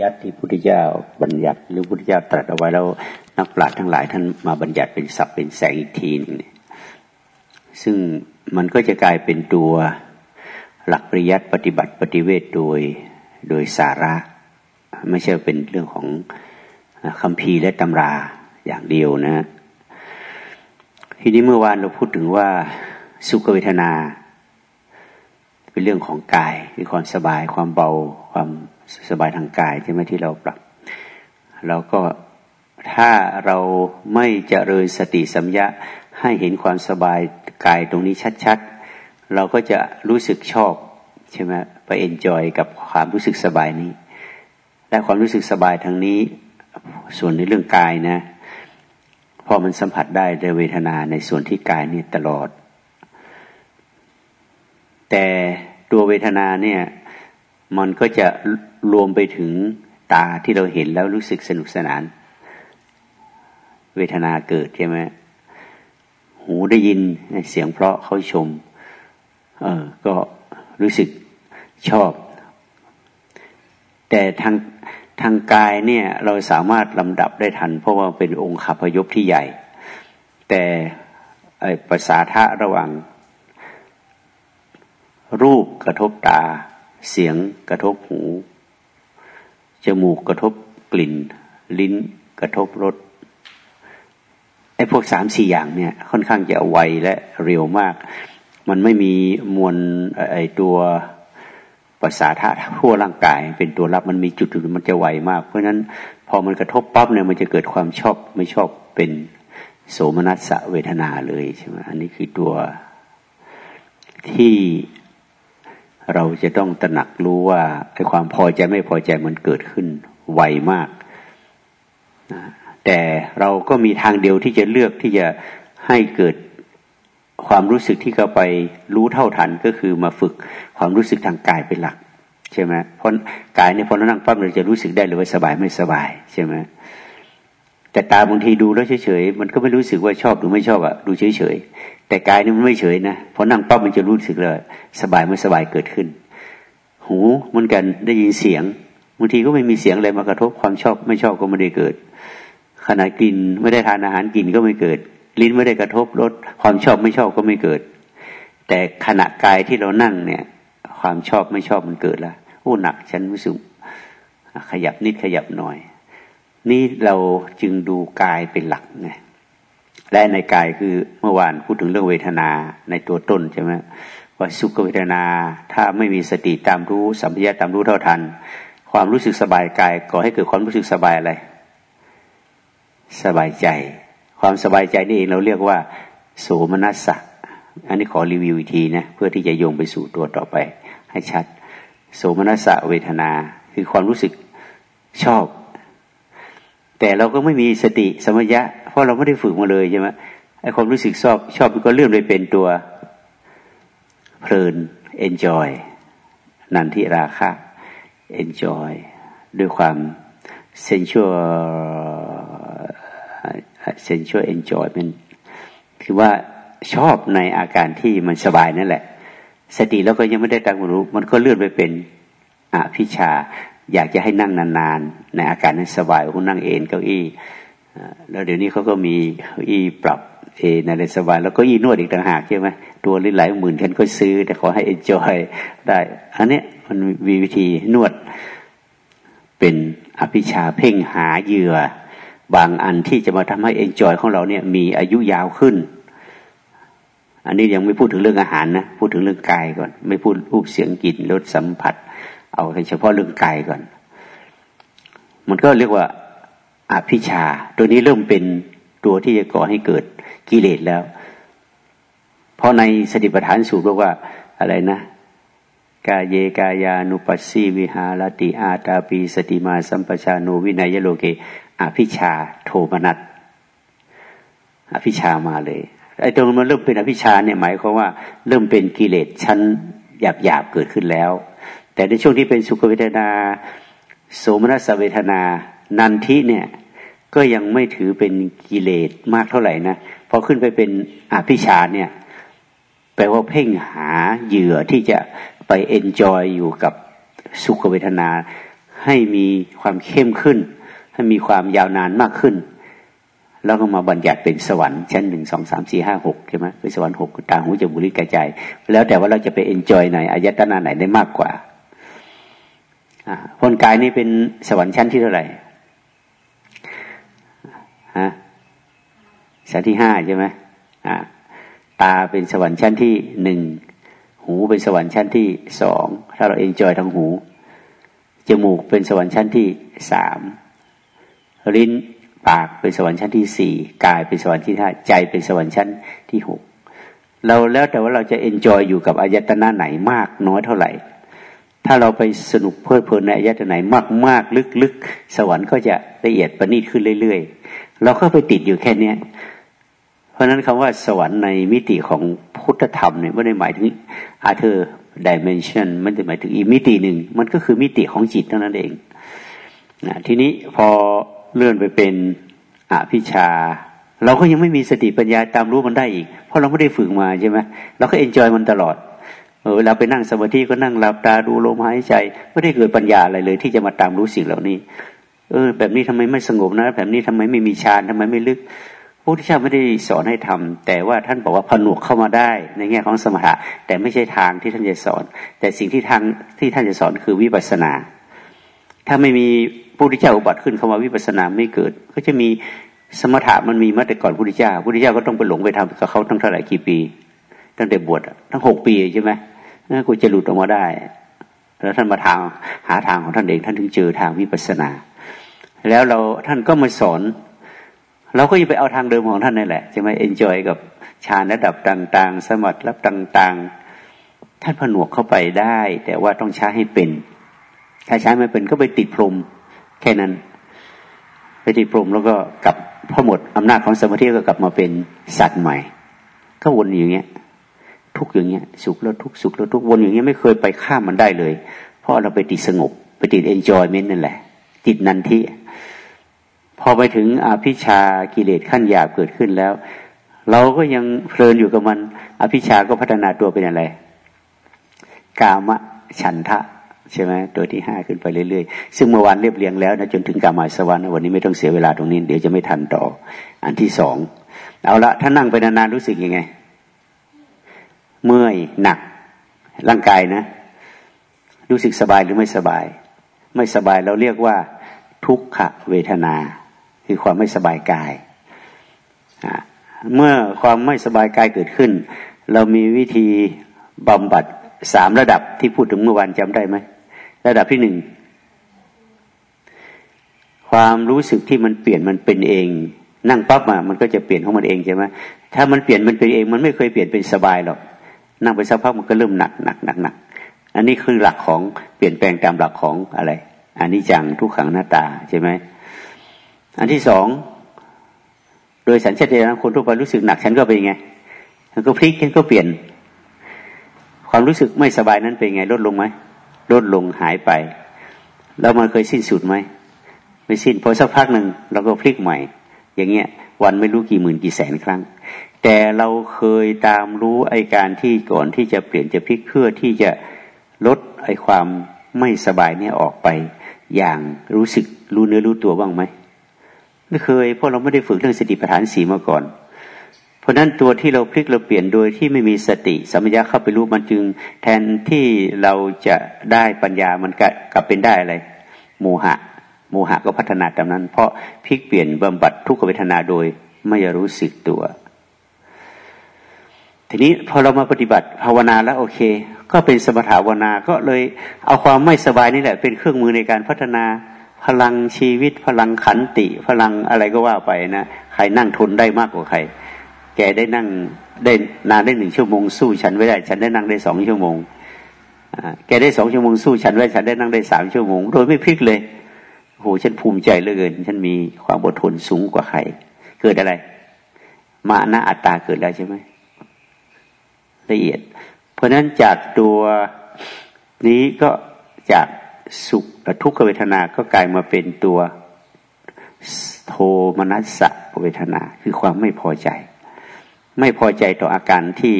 ยัติที่พุทธเจ้าบัญญัติ หรือพุทธเจ้าตรัสเอาไว้แล้วนักปราชญ์ทั้งหลายท่านมาบัญญัติเป็นศัพท์เป็นแสงอีกทีนึงซึ่งมันก็จะกลายเป็นตัวหลักปริยัติปฏิบัติปฏิเวทโดยโดยสาระ ไม่ใช่เป็นเรื่องของคำพีและตำราอย่างเดียวนะ ทีนี้เมื่อวานเราพูดถึงว่าสุขเวทนา เป็นเรื่องของกายมีความสบายความเบาความ สบายทางกายใช่ไหมที่เราปรับเราก็ถ้าเราไม่เจริญสติสัมยาให้เห็นความสบายกายตรงนี้ชัดๆ เราก็จะรู้สึกชอบใช่ไหมไป enjoy กับความรู้สึกสบายนี้ และความรู้สึกสบายทางนี้ส่วนในเรื่องกายนะพอมันสัมผัสได้ในเวทนาในส่วนที่กายนี่ตลอด แต่ตัวเวทนาเนี่ยมันก็จะ รวมไปถึงตาที่เราเห็นแล้วรู้สึกสนุกสนาน เวทนาเกิดใช่ไหมหูได้ยินเสียงเพราะเขาชม เออก็รู้สึกชอบ แต่ทางทางกายเนี่ยเราสามารถลำดับได้ทัน เพราะว่าเป็นองค์ขับพยพที่ใหญ่ แต่ภาษาทะระหว่าง รูปกระทบตา เสียงกระทบหู จมูกกระทบกลิ่น ลิ้นกระทบรสไอ้พวกสามสี่อย่างเนี่ย ค่อนข้างจะไวและเร็วมาก มันไม่มีมวลไอ้ตัวภาษาธาตุทั่วร่างกาย เป็นตัวรับมันมีจุดจุดมันจะไวมาก เพราะฉะนั้นพอมันกระทบปั๊บเนี่ยมันจะเกิดความชอบไม่ชอบเป็นโสมนัสเวทนาเลยใช่ไหมอันนี้คือตัวที่ เราจะต้องตระหนักรู้ว่าไอ้ความพอใจไม่พอใจมันเกิดขึ้นไวมากนะแต่เราก็มีทางเดียวที่จะเลือกที่จะให้เกิดความรู้สึกที่เขาไปรู้เท่าทันก็คือมาฝึกความรู้สึกทางกายเป็นหลักใช่ไหมเพราะกายเนี่ยพอเรานั่งปั๊บเราจะรู้สึกได้เลยว่าสบายไม่สบายใช่ไหมแต่ตาบางทีดูแล้วเฉยๆมันก็ไม่รู้สึกว่าชอบหรือไม่ชอบอะดูเฉยๆ แต่กายนี่มันไม่เฉยนะพอนั่งปั๊บมันจะรู้สึกเลย สบายไม่สบายเกิดขึ้น หูเหมือนกันได้ยินเสียงบางทีก็ไม่มีเสียงอะไรมากระทบความชอบไม่ชอบก็ไม่ได้เกิดขณะกินไม่ได้ทานอาหารกินก็ไม่เกิด ลิ้นไม่ได้กระทบรสความชอบไม่ชอบก็ไม่เกิด แต่ขณะกายที่เรานั่งเนี่ย ความชอบไม่ชอบมันเกิดแล้วโอ้หนักฉันรู้สึกขยับนิดขยับหน่อย นี่เราจึงดูกายเป็นหลักไง และในกายคือเมื่อวานพูดถึงเรื่องเวทนาในตัวต้นใช่ไหมว่าสุขเวทนาถ้าไม่มีสติตามรู้สัมผัสตามรู้เท่าทัน ความรู้สึกสบายกายก่อให้เกิดความรู้สึกสบายอะไร สบายใจ ความสบายใจนี่เองเราเรียกว่า โสมนัสสะอันนี้ขอรีวิวอีกทีนะเพื่อที่จะโยงไปสู่ตัวต่อไป ให้ชัด โสมนัสสะเวทนาคือความรู้สึกชอบ แต่เราก็ไม่มีสติสมัญญะ เพราะเราไม่ได้ฝึกมาเลยใช่ไหมไอ้ความรู้สึกชอบ ชอบมันก็เลื่อนไปเป็นตัวเพลิน enjoy นันทิราคะ enjoy ด้วยความ sensual sensual enjoyment คือว่าชอบในอาการที่มันสบายนั่นแหละ สติแล้วก็ยังไม่ได้ตั้งรู้ มันก็เลื่อนไปเป็นอภิชา อยากจะให้นั่งนานๆ ในอาการนั้นสบายคุณนั่งเอนเก้าอี้ แล้วเดี๋ยวนี้เขาก็มีอี้ปรับเอนอะไรสบายแล้วก็อี้นวดอีกต่างหากใช่ไหมตัวลหลายหมื่นท่านก็ซื้อ แต่ขอให้เอ็นจอยได้ อันนี้มันมีวิธีนวดเป็นอภิชาเพ่งหาเหยื่อ บางอันที่จะมาทำให้เอ็นจอยของเราเนี่ยมีอายุยาวขึ้น อันนี้ยังไม่พูดถึงเรื่องอาหารนะพูดถึงเรื่องกายก่อน ไม่พูดรูปเสียงกลิ่นรสสัมผัส เอาเฉพาะเรื่องกายก่อน มันก็เรียกว่า อภิชา ตัวนี้เริ่มเป็นตัวที่จะก่อให้เกิดกิเลสแล้ว เพราะในสติปัฏฐานสูตรบอกว่าอะไรนะ กาเยกายานุปัสสีวิหารติอาตาปีสติมาสัมปชานวินัยโลเกอภิชาโทมนัสอภิชามาเลยไอ้ตรงมันเริ่มเป็นอภิชาเนี่ยหมายความว่าเริ่มเป็นกิเลสชั้นหยาบหยาบเกิดขึ้นแล้ว แต่ในช่วงที่เป็นสุขเวทนาโสมนัสเวทนา นันทิเนี่ย ก็ยังไม่ถือเป็นกิเลสมากเท่าไหร่นะพอขึ้นไปเป็นอภิชฌาเนี่ยแปลว่าเพ่งหาเหยื่อที่จะไป enjoy อยู่กับสุขเวทนา ให้มีความเข้มขึ้น ให้มีความยาวนานมากขึ้น แล้วก็มาบัญญัติเป็นสวรรค์ชั้นหนึ่งสองสามสี่ห้าหกใช่ไหมเป็นสวรรค์หกตาหูจมูกลิ้นกายใจแล้วแต่ว่าเราจะไป enjoy ไหนอายตนะไหนได้มากกว่าคนกายนี่เป็นสวรรค์ชั้นที่เท่าไหร่ ฮะชั้นที่ห้าใช่ไหมอ่าตาเป็นสวรรค์ชั้นที่หนึ่งหูเป็นสวรรค์ชั้นที่สองถ้าเรา enjoy ทางหูจมูกเป็นสวรรค์ชั้นที่สามลิ้นปากเป็นสวรรค์ชั้นที่สี่กายเป็นสวรรค์ที่ห้าใจเป็นสวรรค์ชั้นที่หกเราแล้วแต่ว่าเราจะ enjoy อยู่กับอายตนะไหนมากน้อยเท่าไหร่ ถ้าเราไปสนุกเพลิดเพลินในอายตนะไหนมากมากลึกๆ สวรรค์ก็จะละเอียดประณีตขึ้นเรื่อยๆ เราก็ไปติดอยู่แค่เนี้ย เพราะนั้นคำว่าสวรรค์ในมิติของพุทธธรรมเนี่ยไม่ได้หมายถึง other dimension มันจะหมายถึงอีกมิติหนึ่งมันก็คือมิติของจิตเท่านั้นเองนะทีนี้พอเลื่อนไปเป็นอภิชฌา เราก็ยังไม่มีสติปัญญาตามรู้มันได้อีก เพราะเราไม่ได้ฝึกมาใช่ไหมเราก็เอนจอยมันตลอด เออเวลาไปนั่งสมาธิก็นั่งหลับตาดูลมหายใจ ไม่ได้เกิดปัญญาอะไรเลย ที่จะมาตามรู้สิ่งเหล่านี้ เออ แบบนี้ทำไมไม่สงบนะ แบบนี้ทำไมไม่มีฌานทำไมไม่ลึกพระพุทธเจ้าไม่ได้สอนให้ทำแต่ว่าท่านบอกว่าผนวกเข้ามาได้ในแง่ของสมถะแต่ไม่ใช่ทางที่ท่านจะสอน แต่สิ่งที่ทางที่ท่านจะสอนคือวิปัสสนา ถ้าไม่มีพระพุทธเจ้าอุบัติขึ้นเข้ามาวิปัสสนาไม่เกิด ก็จะมีสมถะมันมีมาแต่ก่อนพระพุทธเจ้าพระพุทธเจ้าก็ต้องไปหลงไปทำกับเขาตั้งเท่าไหร่กี่ปี ตั้งแต่บวชตั้งหกปีใช่ไหม นั่นกูจะหลุดออกมาได้ แล้วท่านมาทางหาทางของท่านเองท่านถึงเจอทางวิปัสสนา แล้วเราท่านก็มาสอนเราก็ยังไปเอาทางเดิมของท่านนี่แหละจะมา enjoy กับฌานระดับต่าง ๆ สมาบัติระดับต่าง ๆ ท่านผนวกเข้าไปได้ แต่ว่าต้องใช้ให้เป็น ถ้าใช้ไม่เป็นก็ไปติดพรหมแค่นั้น ไปติดพรมแล้วก็กลับพอหมดอำนาจของสมาธิก็กลับมาเป็นสัตว์ใหม่ ก็วนอย่างเงี้ย ทุกอย่างเงี้ยสุขแล้วทุกสุขแล้วทุกวนอย่างเงี้ยไม่เคยไปข้ามมันได้เลย เพราะเราไปติดสงบ ไปติดเอนจอยเมนต์นั่นแหละ ติดนันทีพอไปถึงอภิชากิเลสขั้นหยาบเกิดขึ้นแล้ว เราก็ยังเพลินอยู่กับมัน อภิชาก็พัฒนาตัวเป็นอะไร กามฉันทะใช่ไหมตัวที่ห้าขึ้นไปเรื่อยๆ ซึ่งเมื่อวานเรียบเรียงแล้วนะจนถึงกามาสวรรค์วันนี้ไม่ต้องเสียเวลาตรงนี้ เดี๋ยวจะไม่ทันต่อ อันที่สอง เอาละถ้านั่งไปนานๆรู้สึกยังไง เมื่อยหนัก ร่างกายนะ รู้สึกสบายหรือไม่สบาย ไม่สบายเราเรียกว่า ทุกขเวทนา คือความไม่สบายกาย เมื่อความไม่สบายกายเกิดขึ้น เรามีวิธีบำบัดสามระดับที่พูดถึงเมื่อวานจำได้ไหม ระดับที่หนึ่งความรู้สึกที่มันเปลี่ยนมันเป็นเอง นั่งปั๊บมามันก็จะเปลี่ยนของมันเองใช่ไหมถ้ามันเปลี่ยนมันเป็นเอง มันไม่เคยเปลี่ยนเป็นสบายหรอก นั่งไปสักพักมันก็เริ่มหนักหนักหนักหนักอันนี้คือหลักของเปลี่ยนแปลงตามหลักของอะไรอันนี้จังทุกขังหน้าตาใช่ไหมอันที่สองโดยสัญชาตญาณคนทั่วไปรู้สึกหนักฉันก็เป็นไงมันก็พลิกฉันก็เปลี่ยน ความรู้สึกไม่สบายนั้นเป็นไง ลดลงไหมลดลงหายไป แล้วมันเคยสิ้นสุดไหมไม่สิ้นพอสักพักหนึ่งเราก็พลิกใหม่ อย่างเงี้ย วันไม่รู้กี่หมื่นกี่แสนครั้ง แต่เราเคยตามรู้ไอการที่ก่อนที่จะเปลี่ยนจะพลิกเพื่อที่จะลดไอความไม่สบายเนี่ยออกไป อย่างรู้สึกรู้เนื้อรู้ตัวบ้างไหมไม่เคยเพราะเราไม่ได้ฝึกเรื่องสติปัฏฐานสีมาก่อน เพราะนั้นตัวที่เราพลิกเราเปลี่ยนโดยที่ไม่มีสติสัมปชัญญะเข้าไปรู้มันจึง แทนที่เราจะได้ปัญญามันกลับเป็นได้อะไร โมหะ โมหะก็พัฒนาตามนั้น เพราะพลิกเปลี่ยนบำบัดทุกขเวทนาโดยไม่รู้สึกตัว ทีนี้พอเรามาปฏิบัติภาวนาแล้วโอเค ก็เป็นสมถาวนา ก็เลยเอาความไม่สบายนี่แหละ เป็นเครื่องมือในการพัฒนาพลังชีวิต พลังขันติ พลังอะไรก็ว่าไปนะใครนั่งทนได้มากกว่าใคร แกได้นั่งได้นานได้หนึ่งชั่วโมงสู้ฉันไว้ได้ ฉันได้นั่งได้สองชั่วโมงแกได้สองชั่วโมงสู้ฉันไว้ฉันได้นั่งได้สามชั่วโมง โดยไม่พลิกเลยโหฉันภูมิใจเหลือเกิน ฉันมีความอดทนสูงกว่าใคร เกิดอะไร มานะอัตตาเกิดแล้วใช่ไหม ละเอียด เพราะฉะนั้นจากตัวนี้ก็จากสุขทุกขเวทนาก็กลายมาเป็นตัวโทมนัสสะเวทนาคือความไม่พอใจ ไม่พอใจต่ออาการที่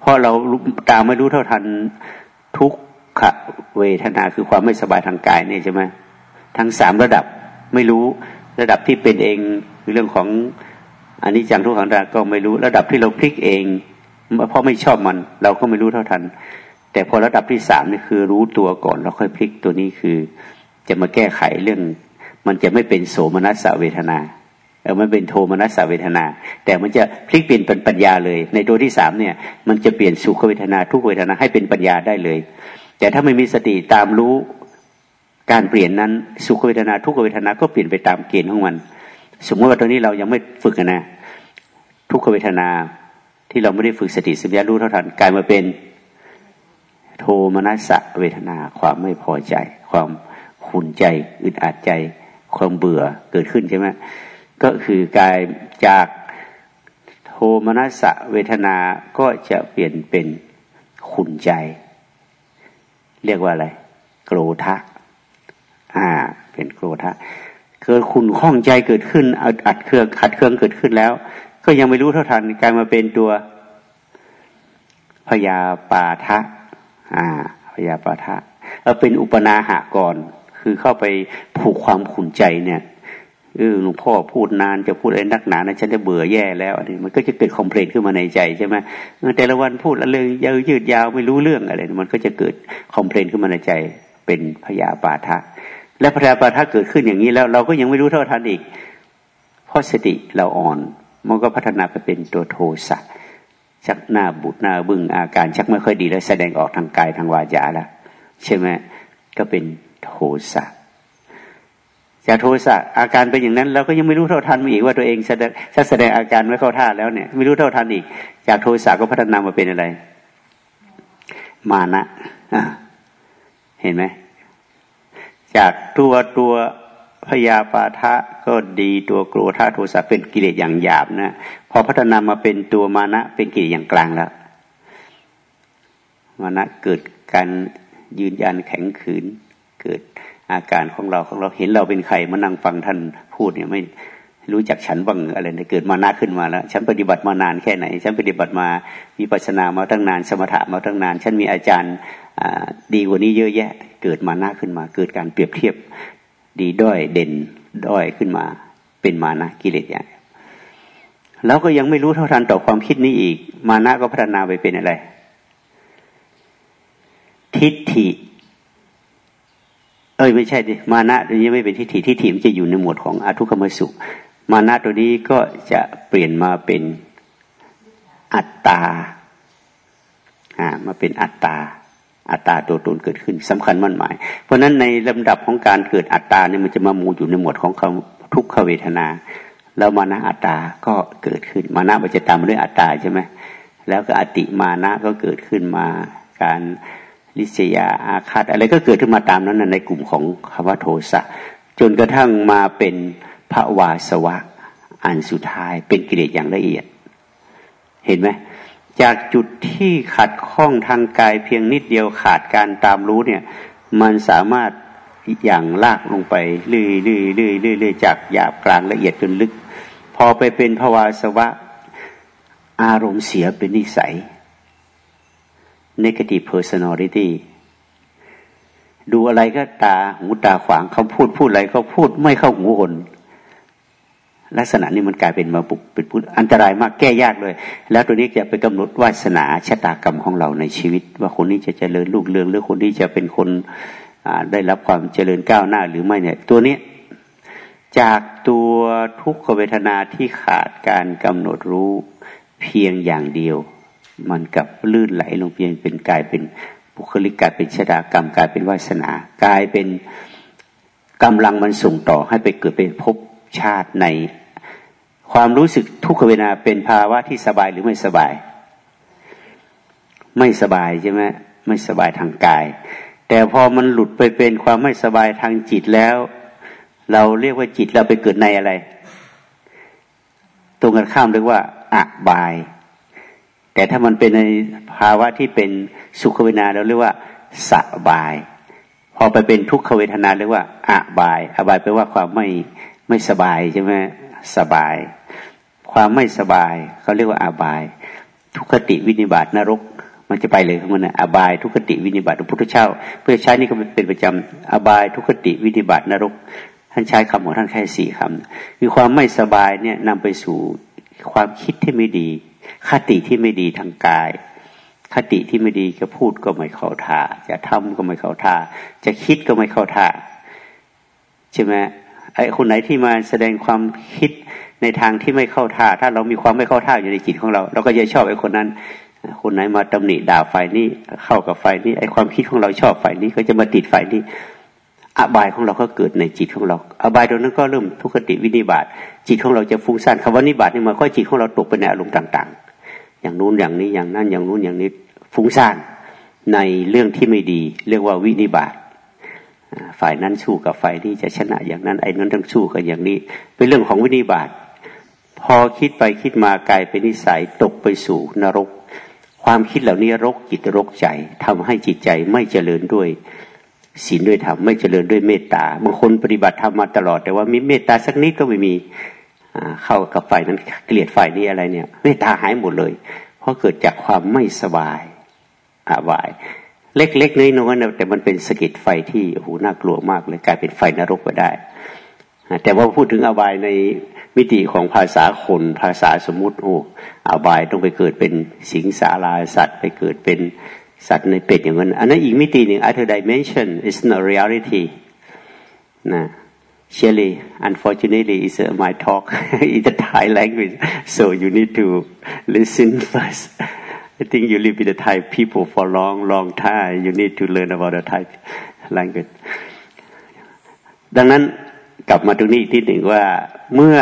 เพราะเราตามไม่รู้เท่าทันทุกขเวทนาคือความไม่สบายทางกายเนี่ยใช่ไหมทั้งสามระดับไม่รู้ระดับที่เป็นเองเรื่องของอันนี้จังทุกขังดาก็ไม่รู้ระดับที่เราพลิกเอง เพราะไม่ชอบมัน เราก็ไม่รู้เท่าทัน แต่พอระดับที่สามนี่คือรู้ตัวก่อนแล้วค่อยพลิกตัวนี้คือ จะมาแก้ไขเรื่อง มันจะไม่เป็นโสมนัสเวทนาเออมันเป็นโทมนัสเวทนา แต่มันจะพลิกเปลี่ยนเป็นปัญญาเลย ในตัวที่สามเนี่ย มันจะเปลี่ยนสุขเวทนาทุกเวทนาให้เป็นปัญญาได้เลย แต่ถ้าไม่มีสติตามรู้การเปลี่ยนนั้นสุขเวทนาทุกเวทนาก็เปลี่ยนไปตามเกณฑ์ของมัน สมมติว่าตอนนี้เรายังไม่ฝึกนะทุกเวทนา ที่เราไม่ได้ฝึกสติสัมยารู้เท่าทันกลายมาเป็นโทมนัสเวทนาความไม่พอใจ ความขุนใจอึดอัดใจ ความเบื่อเกิดขึ้นใช่ไหมก็คือกายจากโทมนัสเวทนาก็จะเปลี่ยนเป็นขุนใจ เรียกว่าอะไร โกรธะอ่า เป็นโกรธะเกิดขุนข้องใจเกิดขึ้นอัดเครื่องขัดเครื่องเกิดขึ้นแล้ว ก็ยังไม่รู้เท่าทันกลายมาเป็นตัวพยาปาทะอ่าพยาปาทะเอาเป็นอุปนาหะก่อน คือเข้าไปผูกความขุนใจเนี่ยเออหลวงพ่อพูดนานจะพูดอะไรนักหนานะฉันจะเบื่อแย่แล้วอันนี้มันก็จะเกิดคอมเพลนขึ้นมาในใจใช่ไหมแต่ละวันพูดอะไรยาวยืดยาวไม่รู้เรื่องอะไร มันก็จะเกิดคอมเพลนขึ้นมาในใจ เป็นพยาบาทะ และพยาบาทะเกิดขึ้นอย่างนี้แล้ว เราก็ยังไม่รู้เท่าทันอีกเพราะสติเราอ่อน มันก็พัฒนาไปเป็นตัวโทสะชักหน้าบุดหน้าบึ้งอาการ ชักไม่ค่อยดีแล้วแสดงออกทางกายทางวาจาแล้วใช่ไหมก็เป็นโทสะจากโทสะอาการเป็นอย่างนั้นเราก็ยังไม่รู้เท่าทันมาอีกว่าตัวเองแสดงแสดงอาการไม่เข้าท่าแล้วเนี่ย ไม่รู้เท่าทันอีก จากโทสะก็พัฒนามาเป็นอะไร มานะเห็นไหมจากตัวตัว พยาปาทะก็ดีตัวโกรธาโทสะเป็นกิเลสอย่างหยาบนะพอพัฒนามาเป็นตัวมานะเป็นกิเลสอย่างกลางแล้ว มานะเกิดการยืนยันแข็งขืน เกิดอาการของเราของเราเห็นเราเป็นใครมานั่งฟังท่านพูดเนี่ยไม่รู้จักฉันบ้างอะไรเนี่ยเกิดมานาขึ้นมาแล้ว ฉันปฏิบัติมานานแค่ไหน ฉันปฏิบัติมามีปัสนามาตั้งนาน สมถะมาตั้งนาน ฉันมีอาจารย์ดีกว่านี้เยอะแยะ เกิดมานาขึ้นมา เกิดการเปรียบเทียบ ดีด้อยเด่นด้อยขึ้นมา เป็นมานะกิเลสอย่างแล้วก็ยังไม่รู้เท่าทันต่อความคิดนี้อีก มานะก็พัฒนาไปเป็นอะไร ทิฏฐิ เอ้ยไม่ใช่ดิมานะตัวนี้ไม่เป็นทิฏฐิทิฏฐิมันจะอยู่ในหมวดของอาทุกขมสุมานะตัวนี้ก็จะเปลี่ยนมาเป็นอัตตาอ่ามาเป็นอัตตา อัตตาตัวตนเกิดขึ้นสำคัญมั่นหมาย เพราะฉะนั้นในลำดับของการเกิดอัตตาเนี่ยมันจะมามูอยู่ในหมวดของคำทุกขเวทนา แล้วมานะอัตตาก็เกิดขึ้น มานะมันจะตามมาด้วยอัตตาใช่ไหมแล้วก็อติมานะก็เกิดขึ้นมาการลิษยาอาฆาตอะไรก็เกิดขึ้นมาตามนั้นในกลุ่มของคำว่าโทสะจนกระทั่งมาเป็นภาวาสวะอันสุดท้ายเป็นกิเลสอย่างละเอียด เห็นไหม จากจุดที่ขัดข้องทางกายเพียงนิดเดียวขาดการตามรู้เนี่ย มันสามารถอย่างลากลงไปเรื่อยๆเรื่อยๆเรื่อยจากหยาบกลางละเอียดจนลึก พอไปเป็นภาวาสวะ อารมณ์เสียเป็นนิสัย negative personality ดูอะไรก็ตาหูตาขวางเขาพูดพูดอะไรก็พูดไม่เข้าหูคน ลักษณะนี้มันกลายเป็นมาบุกเป็นพูดอันตรายมากแก้ยากเลย แล้วตัวนี้จะไปกำหนดวาสนาชะตากรรมของเราในชีวิต ว่าคนนี้จะเจริญลูกเรืองหรือคนนี้จะเป็นคนได้รับความเจริญก้าวหน้าหรือไม่เนี่ย ตัวนี้จากตัวทุกขเวทนาที่ขาดการกำหนดรู้เพียงอย่างเดียว มันกับลื่นไหลลงเพียงเป็นกลายเป็นบุคลิกกลายเป็นชะตากรรมกลายเป็นวาสนากลายเป็นกำลังมันส่งต่อให้ไปเกิดเป็นภพ ชาติใน ความรู้สึกทุกขเวทนาเป็นภาวะที่สบายหรือไม่สบาย ไม่สบายใช่ไหมไม่สบายทางกาย แต่พอมันหลุดไปเป็นความไม่สบายทางจิตแล้ว เราเรียกว่าจิตเราไปเกิดในอะไร ตรงกันข้ามเรียกว่าอบาย แต่ถ้ามันเป็นในภาวะที่เป็นสุขเวทนาเราเรียกว่าสบายพอไปเป็นทุกขเวทนาเรียกว่าอบาย อบายแปลว่าความไม่ ไม่สบายใช่ไหมสบาย ความไม่สบายเขาเรียกว่าอาบาย ทุกขติวินิบาตนรก มันจะไปเลยของมันนะอบายทุกขติวินิบัติพระพุทธเจ้าเพื่อใช้นี่ก็เป็นประจำอบายทุกขติวินิบัตินรก ท่านใช้คำของท่านแค่สี่คำคือความไม่สบายเนี่ยนำไปสู่ความคิดที่ไม่ดี คติที่ไม่ดีทางกาย คติที่ไม่ดีจะพูดก็ไม่เข้าท่าจะทำก็ไม่เข้าท่า จะคิดก็ไม่เข้าท่าใช่ไหม ไอ้คนไหนที่มาแสดงความคิดในทางที่ไม่เข้าท่า ถ้าเรามีความไม่เข้าท่าอยู่ในจิตของเรา เราก็จะชอบไอ้คนนั้น คนไหนมาตำหนิด่าฝ่ายนี้เข้ากับฝ่ายนี้ไอ้ความคิดของเราชอบฝ่ายนี้ก็จะมาติดฝ่ายนี้อบายของเราก็เกิดในจิตของเรา อบายตรงนั้นก็เริ่มทุกขติวินิบาตจิตของเราจะฟุ้งซ่านคำว่านิบาตนี่มาก็จิตของเราตกไปในอารมณ์ต่าง ๆ อย่างนู้นอย่างนี้อย่างนั้นอย่างนู้นอย่างนี้ฟุ้งซ่านในเรื่องที่ไม่ดี เรียกว่าวินิบาต ฝ่ายนั้นสู้กับฝ่ายนี้จะชนะอย่างนั้นไอ้นั้นต้องสู้กันอย่างนี้ เป็นเรื่องของวินิบาตพอคิดไปคิดมากลายเป็นนิสัยตกไปสู่นรก ความคิดเหล่านี้รกจิตรกใจทำให้จิตใจไม่เจริญด้วยศีลด้วยธรรมไม่เจริญด้วยเมตตาบางคนปฏิบัติธรรมมาตลอด แต่ว่ามีเมตตาสักนิดก็ไม่มีเข้ากับฝ่ายนั้นเกลียดฝ่ายนี้อะไรเนี่ย เมตตาหายหมดเลย เพราะเกิดจากความไม่สบายอาบาย เล็กๆน้อยๆแต่มันเป็นสกิดไฟที่โอ้โหน่ากลัวมากเลยกลายเป็นไฟนรกไปได้ แต่ว่าพูดถึงอบายในมิติของภาษาคนภาษาสมมติโอ้อบายต้องไปเกิดเป็นสิงสาราสัตว์ ไปเกิดเป็นสัตว์ในเป็ดอย่างนั้น อันนั้นอีกมิติหนึ่ง other dimension is not reality นะ Surely, unfortunately, it's my talk in the Thai language, so you need to listen first. I think you live with the Thai people for a long, long time. You need to learn about the Thai language. ดังนั้นกลับมาตรงนี้อีกทีหนึ่งว่าเมื่อ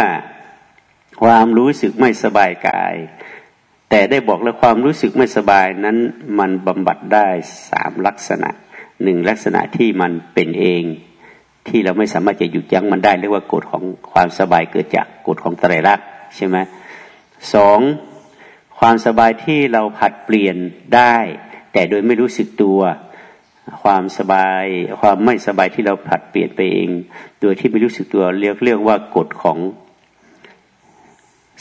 ความรู้สึกไม่สบายกาย แต่ได้บอกแล้วความรู้สึกไม่สบายนั้น มันบำบัดได้สามลักษณะหนึ่งลักษณะที่มันเป็นเอง ที่เราไม่สามารถจะหยุดยั้งมันได้เรียกว่ากฎของความสบายเกิดจากกฎของไตรลักษณ์ใช่ไหมสอง ความสบายที่เราผัดเปลี่ยนได้ แต่โดยไม่รู้สึกตัว ความสบาย ความไม่สบายที่เราผัดเปลี่ยนไปเอง โดยที่ไม่รู้สึกตัวเรียกเรียกว่ากฎของ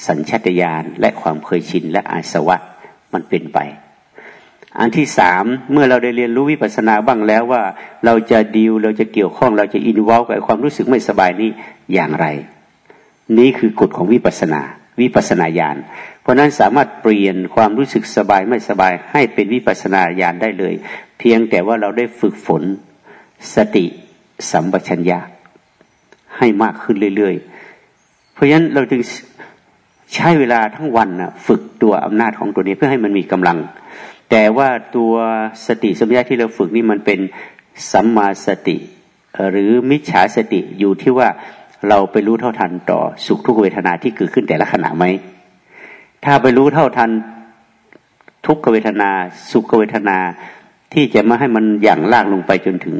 สัญชาตญาณและความเคยชินและอาสวะมันเป็นไป อันที่สามเมื่อเราได้เรียนรู้วิปัสสนาบ้างแล้วว่า เราจะดีลเราจะเกี่ยวข้อง เราจะอินวอลกับความรู้สึกไม่สบายนี้อย่างไร นี่คือกฎของวิปัสสนา วิปัสสนาญาณ ราะนั้นสามารถเปลี่ยนความรู้สึกสบายไม่สบาย ให้เป็นวิปัสนาญาณได้เลย เพียงแต่ว่าเราได้ฝึกฝน สติสัมปชัญญะให้มากขึ้นเรื่อยๆ เพราะฉะนั้นเราจึงใช้เวลาทั้งวันนะฝึกตัวอำนาจของตัวนี้เพื่อให้มันมีกำลัง แต่ว่าตัวสติสมัยที่เราฝึกนี่มันเป็นสัมมาสติ หรือมิจฉาสติอยู่ที่ว่าเราไปรู้เท่าทันต่อสุขทุกเวทนาที่เกิดขึ้นแต่ละขณะไหม ถ้าไปรู้เท่าทันทุกเวทนา สุขเวทนาที่จะมาให้มันอย่างลากลงไปจนถึง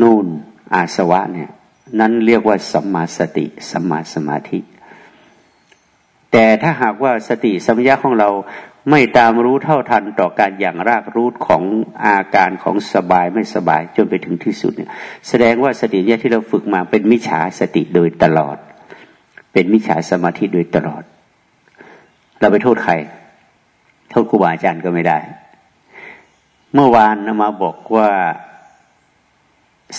นู่นอาสวะเนี่ย นั้นเรียกว่าสัมมาสติสัมมาสมาธิ แต่ถ้าหากว่าสติสัมยาของเราไม่ตามรู้เท่าทันต่อการอย่างรากรูดของอาการของสบายไม่สบายจนไปถึงที่สุดเนี่ย แสดงว่าสติเนี่ยที่เราฝึกมาเป็นมิจฉาสติโดยตลอด เป็นมิจฉาสมาธิโดยตลอด เราไปโทษใคร โทษครูบาอาจารย์ก็ไม่ได้ เมื่อวานนมาบอกว่า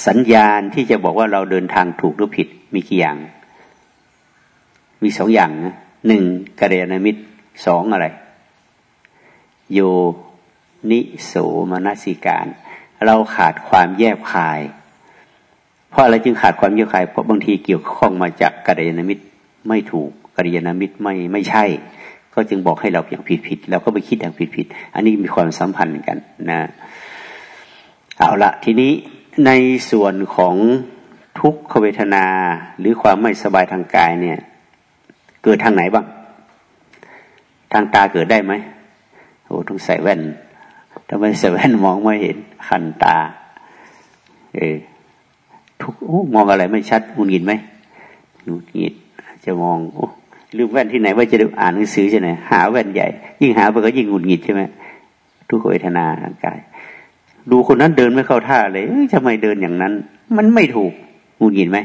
สัญญาณที่จะบอกว่าเราเดินทางถูกหรือผิดมีกี่อย่าง มีสองอย่างนะหนึ่งกเรนมิตรสองอะไร โยนิโสมนสิการ เราขาดความแยบคาย เพราะอะไรจึงขาดความแยบคาย เพราะบางทีเกี่ยวข้องมาจากกเรนมิตรไม่ถูกกเรนมิตรไม่ไม่ใช่ ก็จึงบอกให้เราอย่างผิดผิดเราก็ไปคิดอย่างผิดผิดอันนี้มีความสัมพันธ์กันนะ เอาละทีนี้ในส่วนของทุกขเวทนาหรือความไม่สบายทางกายเนี่ย เกิดทางไหนบ้าง ทางตาเกิดได้ไหมโอ้ต้องใส่แว่นถ้าไมใส่แว่นมองไม่เห็นคันตา เออทุกมองอะไรไม่ชัดมุนหินไหมมุนหินจะมองโอ้ ลืมแว่นที่ไหนว่าจะอ่านหนังสือใช่ไหมหาแว่นใหญ่ ยิ่งหาไปก็ยิ่งหงุดหงิดใช่ไหมทุกเวทนาทางกาย ดูคนนั้นเดินไม่เข้าท่าเลยทำไมเดินอย่างนั้น มันไม่ถูกหงุดหงิดไหม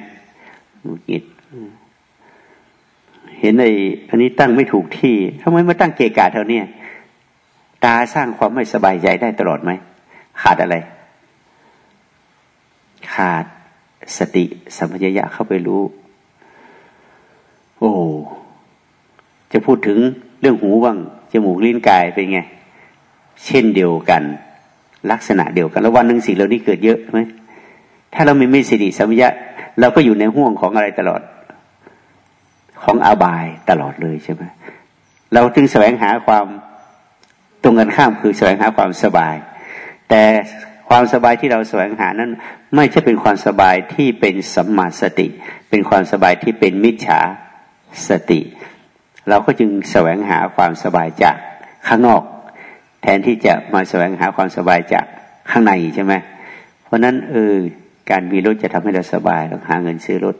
หงุดหงิดเห็นไอ้อันนี้ตั้งไม่ถูกที่ทำไมมาตั้งเกกาเท่านี้ตตาสร้างความไม่สบายใจได้ตลอดไหมขาดอะไร ขาดสติสัมปชัญญะเข้าไปรู้ โอ้ จะพูดถึงเรื่องหูบ้างจมูกลิ้นกายเป็นไง เช่นเดียวกัน ลักษณะเดียวกัน แล้ววันหนึ่งสิ่งเหล่านี้เกิดเยอะไหมถ้าเราไม่มีสติสัมปชัญญะเราก็อยู่ในห่วงของอะไรตลอด ของอาบายตลอดเลยใช่ไหมเราจึงแสวงหาความตรงกันข้ามคือแสวงหาความสบาย แต่ความสบายที่เราแสวงหานั้น ไม่ใช่เป็นความสบายที่เป็นสัมมาสติ เป็นความสบายที่เป็นมิจฉาสติ เราก็จึงแสวงหาความสบายจากข้างนอก แทนที่จะมาแสวงหาความสบายจากข้างในใช่ไหมเพราะนั้นเออการมีรถจะทำให้เราสบายเราหาเงินซื้อรถ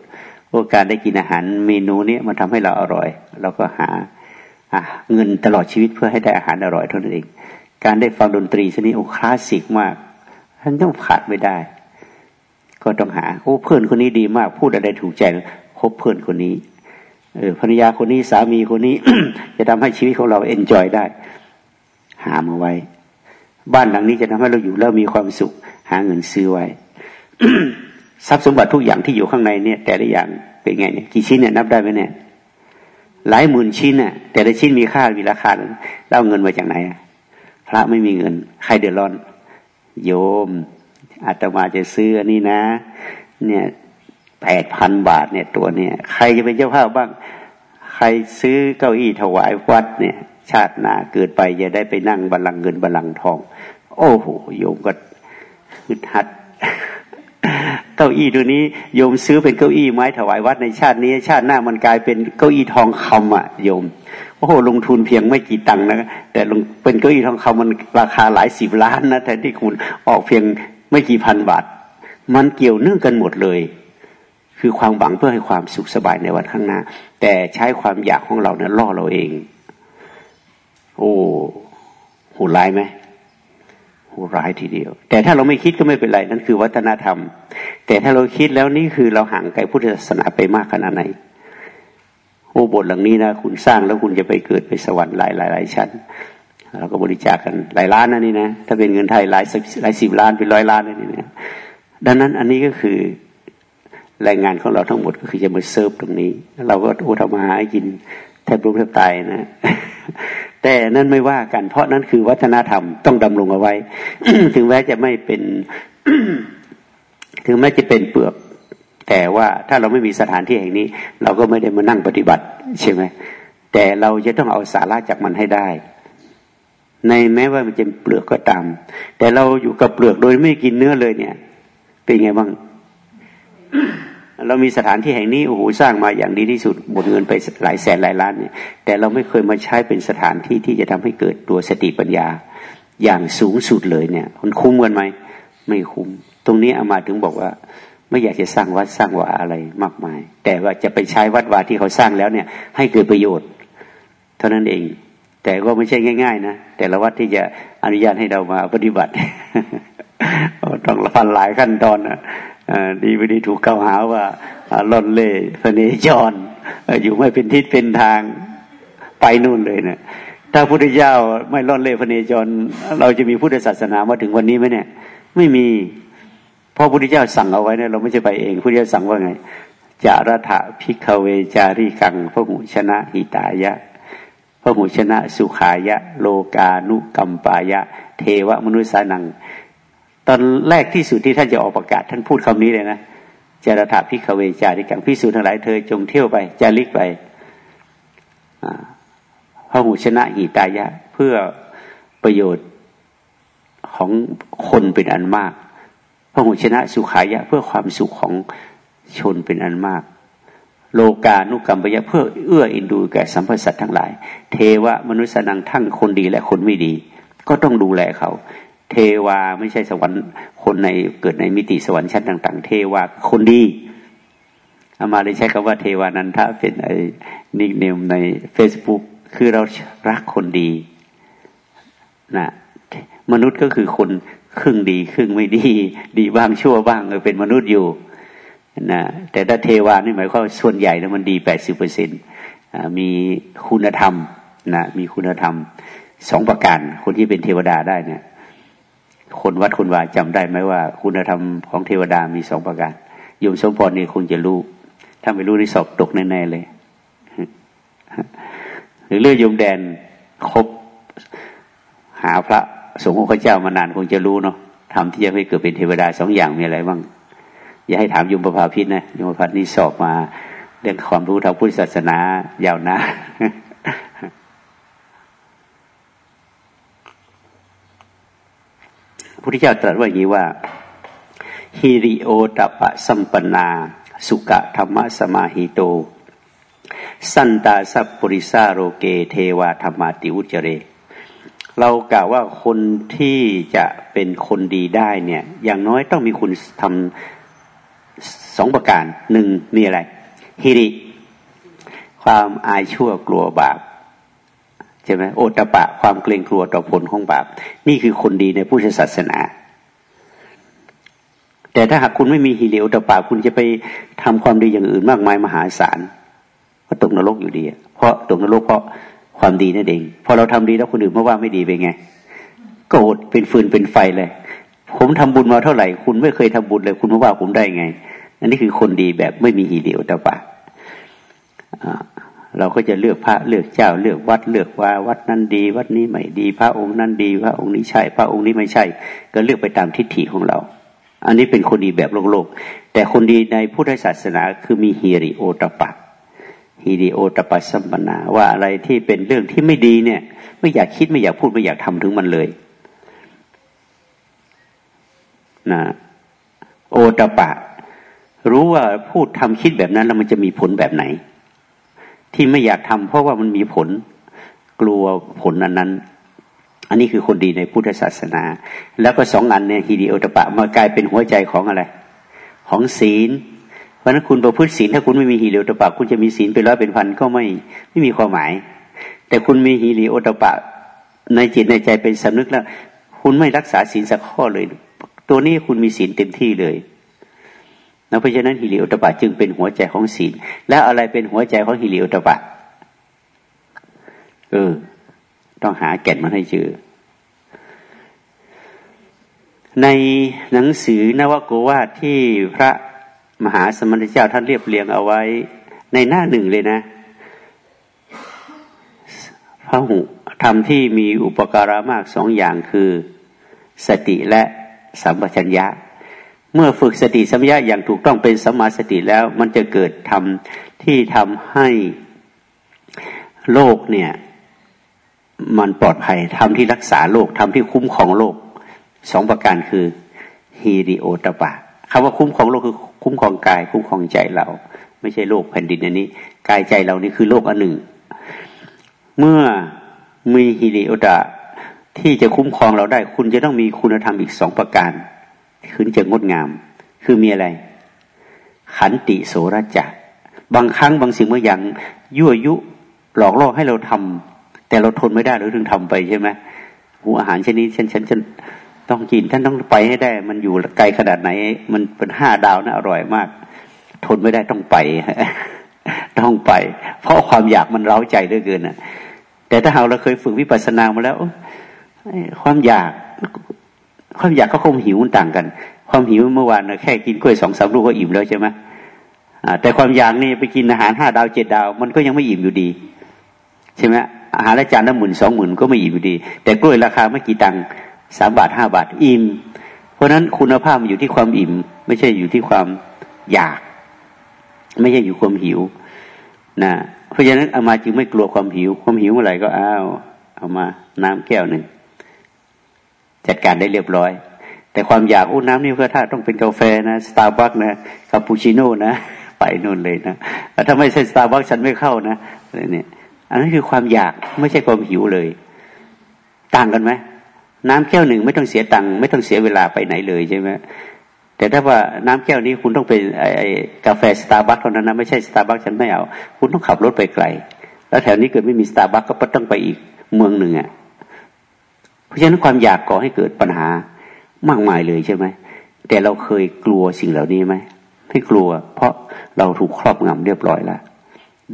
โอการได้กินอาหารเมนูนี้มันทำให้เราอร่อย เราก็หาเงินตลอดชีวิตเพื่อให้ได้อาหารอร่อยเท่านั้นเอง การได้ฟังดนตรีชนิดโอ้คลาสสิกมากท่านต้องขาดไม่ได้ ก็ต้องหา โอ้เพื่อนคนนี้ดีมาก พูดอะไรถูกใจคบเพื่อนคนนี้ เออภรรยาคนนี้สามีคนนี้ จะทำให้ชีวิตของเราเอนจอยได้ หามาไว้ บ้านหลังนี้จะทำให้เราอยู่แล้วมีความสุข หาเงินซื้อไว้ทรัพย์สมบัติทุกอย่างที่อยู่ข้างในเนี่ย แต่ละอย่างเป็นไงเนี่ยกี่ชิ้นเนี่ยนับได้ไหมเนี่ยหลายหมื่นชิ้นน่ะ แต่ละชิ้นมีค่ามีราคาแล้วเงินมาจากไหนพระไม่มีเงิน ใครเดือดร้อน โยมอาตมาจะซื้ออันนี้นะ เนี่ย แปดพันบาทเนี่ยตัวเนี่ยใครจะเป็นเจ้าภาพบ้าง ใครซื้อเก้าอี้ถวายวัดเนี่ย ชาติหน้าเกิดไปจะได้ไปนั่งบัลลังก์เงินบัลลังก์ทอง โอ้โหโยมก็ฮึดฮัดเก้าอี้ตัวนี้โยมซื้อเป็นเก้าอี้ไม้ถวายวัดในชาตินี้ ชาติหน้ามันกลายเป็นเก้าอี้ทองคำอะโยมโอ้โหลงทุนเพียงไม่กี่ตังค์นะแต่ลงเป็นเก้าอี้ทองคำมันราคาหลายสิบล้านนะแทนที่คุณออกเพียงไม่กี่พันบาท มันเกี่ยวเนื่องกันหมดเลย คือความหวังเพื่อให้ความสุขสบายในวันข้างหน้า แต่ใช้ความอยากของเราเนี่ยล่อเราเอง โอ้โหร้ายไหมโหร้ายทีเดียว แต่ถ้าเราไม่คิดก็ไม่เป็นไรนั่นคือวัฒนธรรม แต่ถ้าเราคิดแล้วนี่คือเราห่างไกลพุทธศาสนาไปมากขนาดไหนโอ้บทหลังนี้นะคุณสร้างแล้วคุณจะไปเกิดไปสวรรค์หลายหลายหลายชั้นเราก็บริจาคกันหลายล้านนะนี่นะถ้าเป็นเงินไทยหลายหลายสิบล้านเป็นร้อยล้านนะนี่นะดังนั้นอันนี้ก็คือ แรายงานของเราทั้งหมดก็คือจะมาเซิร์ฟตรงนี้ เราก็โอ้ทำมาหากินแทบรู้แทบตายนะ แต่นั่นไม่ว่ากัน เพราะนั่นคือวัฒนธรรมต้องดำรงเอาไว้ ถึงแม้จะไม่เป็น ถึงแม้จะเป็นเปลือก แต่ว่าถ้าเราไม่มีสถานที่แห่งนี้ เราก็ไม่ได้มานั่งปฏิบัติ ใช่ไหมแต่เราจะต้องเอาสาระจากมันให้ได้ ในแม้ว่ามันจะเปลือกก็ตาม แต่เราอยู่กับเปลือกโดยไม่กินเนื้อเลยเนี่ย เป็นไงบ้าง เรามีสถานที่แห่งนี้โอ้โหสร้างมาอย่างดีที่สุดหมดเงินไปหลายแสนหลายล้านเนี่ยแต่เราไม่เคยมาใช้เป็นสถานที่ที่จะทำให้เกิดตัวสติปัญญา อย่างสูงสุดเลยเนี่ยมันคุ้มกันไหมไม่คุ้ม ตรงนี้อามาถึงบอกว่า ไม่อยากจะสร้างวัดสร้างวาอะไรมากมาย แต่ว่าจะไปใช้วัดวาที่เขาสร้างแล้วเนี่ย ให้เกิดประโยชน์ เท่านั้นเอง แต่ก็ไม่ใช่ง่าย ๆ นะแต่ละวัดที่จะอนุญาตให้เรามาปฏิบัติต้องฟันหลายขั้นตอนนะ ดีไม่ดีถูกกล่าวหาว่าล่อนเล่พเนจรอยู่ไม่เป็นทิศเป็นทางไปนู่นเลยเนะี่ยถ้าพุทธเจ้าไม่ล่อนเล่พเนจร เราจะมีพุทธศาสนามาถึงวันนี้ไหมเนี่ย ไม่มีเพราะพุทธเจ้าสั่งเอาไว้เนี่ยเราไม่ใช่ไปเองพุทธเจ้าสั่งว่าไงจารถะพิกเวจาริกังพระมุชนะหิตายะพระมุชนะสุขายะ โลกานุกัมปายะ เทวมนุษย์สานัง ตอนแรกที่สุดที่ท่านจะออกประกาศ ท่านพูดคำนี้เลยนะจารถาพิกเวจาริกังพิสูจน์ทั้งหลายเธอจงเที่ยวไปจาริกไปพระหูชนะหิตายะ เพื่อประโยชน์ของคนเป็นอันมากพระหูชนะสุขายะ เพื่อความสุขของชนเป็นอันมาก โลกานุกรรมปยะเพื่อเอื้ออินดูแก่สัมพสัตทั้งหลาย เทวมนุษย์นังทั้งคนดีและคนไม่ดี ก็ต้องดูแลเขา เทวาไม่ใช่สวรรค์ คนในเกิดในมิติสวรรค์ชั้นต่าง ๆ เทวาคนดีอามาเลยใช้คำว่าเทวานันทะเป็นไอ้นิกเนมใน Facebook คือเรารักคนดีนะมนุษย์ก็คือคนครึ่งดีครึ่งไม่ดี ดีบ้างชั่วบ้างเออเป็นมนุษย์อยู่นะแต่ถ้าเทวานี่หมายความส่วนใหญ่แล้วมันดีแปดสิบเปอร์เซ็นมีคุณธรรมนะมีคุณธรรมสองประการ คนที่เป็นเทวดาได้เนี่ย คนวัดคนวาจำได้ไหมว่า คุณธรรมของเทวดามีสองประการโยมสมพรนี่คงจะรู้ ถ้าไม่รู้นี่สอบตกแน่ๆเลย หรือเรื่องโยมแดนคบหาพระสงฆ์ของพระเจ้ามานานคงจะรู้เนาะทำที่จะให้เกิดเป็นเทวดาสองอย่างมีอะไรบ้างอย่าให้ถามยมประภาพิษนะยมประภาพิษนี่สอบมา เรื่องความรู้ทางพุทธศาสนายาวนะพระ พุทธเจ้าตรัสว่าอย่างนี้ว่าฮิริโอตปะสัมปนา สุกะธรรมสมาหิโต สันตาสัพปริสาโรเกเทวาธรรมาติวุจเร เรากล่าวว่าคนที่จะเป็นคนดีได้เนี่ย อย่างน้อยต้องมีคุณทำสองประการหนึ่งมีอะไรฮิริ ความอายชั่วกลัวบาป ใช่ไหมโอตปะความเกรงกลัวต่อผลของบาป นี่คือคนดีในพุทธศาสนา แต่ถ้าหากคุณไม่มีฮิริโอตปาคุณจะไปทำความดีอย่างอื่นมากมายมหาศาลก็ตกนรกอยู่ดี เพราะตกนรกเพราะความดีนั่นเองพอเราทำดีแล้วคนอื่นมาว่าไม่ดีเป็นไงโกรธเป็นฟืนเป็นไฟเลย ผมทำบุญมาเท่าไหร่ คุณไม่เคยทำบุญเลย คุณมาว่าผมได้ไง อันนี้คือคนดีแบบไม่มีฮิริโอตปา เราก็จะเลือกพระเลือกเจ้าเลือกวัดเลือกว่าวัดนั้นดี วัดนี้ไม่ดี พระองค์นั้นดี พระองค์นี้ใช่ พระองค์นี้ไม่ใช่ ก็เลือกไปตามทิฏฐิของเรา อันนี้เป็นคนดีแบบโลกโลก แต่คนดีในพุทธศาสนาคือมีฮีริโอตปะฮีริโอตปะสัมปนาว่าอะไรที่เป็นเรื่องที่ไม่ดีเนี่ย ไม่อยากคิดไม่อยากพูดไม่อยากทำถึงมันเลยนะโอตปะ รู้ว่าพูดทำคิดแบบนั้นแล้วมันจะมีผลแบบไหน ที่ไม่อยากทำเพราะว่ามันมีผลกลัวผลนั้นนั้น อันนี้คือคนดีในพุทธศาสนา แล้วก็สองอันเนี่ยฮีดีโอตปะมากลายเป็นหัวใจของอะไร ของศีล เพราะนั้นคุณประพฤติศีลถ้าคุณไม่มีฮีดีโอตปะ คุณจะมีศีลเป็นร้อยเป็นพันก็ไม่ไม่มีความหมาย แต่คุณมีฮีดีโอตปะ ในจิตในใจเป็นสำนึกแล้ว คุณไม่รักษาศีลสักข้อเลย ตัวนี้คุณมีศีลเต็มที่เลย นะเพราะฉะนั้นฮิริโอตปะจึงเป็นหัวใจของศีล แล้วอะไรเป็นหัวใจของฮิริโอตปะเออ ต้องหาแก่นมันให้เจอ ในหนังสือนวโกวาทที่พระมหาสมณเจ้าท่านเรียบเรียงเอาไว้ ในหน้าหนึ่งเลยนะพระหุธรรมที่มีอุปการะมากสองอย่างคือ สติและสัมปชัญญะ เมื่อฝึกสติสัมปชัญญะอย่างถูกต้องเป็นสมาสติแล้ว มันจะเกิดธรรมที่ทำให้โลกเนี่ย มันปลอดภัยทำที่รักษาโลกทำที่คุ้มของโลกสองประการคือฮีริโอตปะคำว่าคุ้มของโลกคือคุ้มของกาย คุ้มของใจเรา ไม่ใช่โลกแผ่นดินอันนี้ กายใจเรานี่คือโลกอันหนึ่ง เมื่อมีฮิริโอตะที่จะคุ้มครองเราได้ คุณจะต้องมีคุณธรรมอีกสองประการ คืนจะงดงาม คือมีอะไร ขันติโสรจะบางครั้งบางสิ่งบางอย่างยั่วยุหลอกล่อให้เราทำแต่เราทนไม่ได้เราถึงทำไปใช่ไหมหูอาหารชนิดฉันฉันฉันต้องกินท่านต้องไปให้ได้ มันอยู่ไกลขนาดไหน มันเป็นห้าดาวนะอร่อยมาก ทนไม่ได้ต้องไปต้องไป เพราะความอยากมันเร้าใจเหลือเกินนะแต่ถ้าเราเคยฝึกวิปัสสนามาแล้ว ความอยาก ความอยากก็คงหิวมันต่างกัน ความหิวเมื่อวานนะแค่กินกล้วยสองสามลูกก็อิ่มแล้วใช่ไหมแต่ความอยากนี่ไปกินอาหารห้าดาวเจ็ดดาว มันก็ยังไม่อิ่มอยู่ดี ใช่ไหมอาหารละจานละหมื่นสองหมื่นก็ไม่อิ่มอยู่ดี แต่กล้วยราคาไม่กี่ตังค์สามบาทห้าบาทอิ่ม เพราะนั้นคุณภาพมันอยู่ที่ความอิ่ม ไม่ใช่อยู่ที่ความอยาก ไม่ใช่อยู่ความหิวนะเพราะฉะนั้นอามาจึงไม่กลัวความหิว ความหิวเมื่อไหร่ก็อ้าวเอามาน้ำแก้วหนึ่ง จัดการได้เรียบร้อย แต่ความอยากอู้น้ำนี่เพื่อถ้าต้องเป็นกาแฟนะสตาร์บัคนะคาปูชิโน่นะไปนู่นเลยนะถ้าไม่ใช่สตาร์บัคฉันไม่เข้านะอะไรเนี่ยอันนั้นคือความอยากไม่ใช่ความหิวเลย ต่างกันไหมน้ำแก้วหนึ่งไม่ต้องเสียตังค์ไม่ต้องเสียเวลาไปไหนเลยใช่ไหมแต่ถ้าว่าน้ำแก้วนี้คุณต้องเป็นไอ้กาแฟสตาร์บัคเท่านั้นนะไม่ใช่สตาร์บัคฉันไม่เอา คุณต้องขับรถไปไกล แล้วแถวนี้เกิดไม่มีสตาร์บัคก็ต้องไปอีกเมืองหนึ่งอะ เพราะฉะนั้นความอยากก่อให้เกิดปัญหามากมายเลยใช่ไหมแต่เราเคยกลัวสิ่งเหล่านี้ไหมไม่กลัว เพราะเราถูกครอบงำเรียบร้อยแล้ว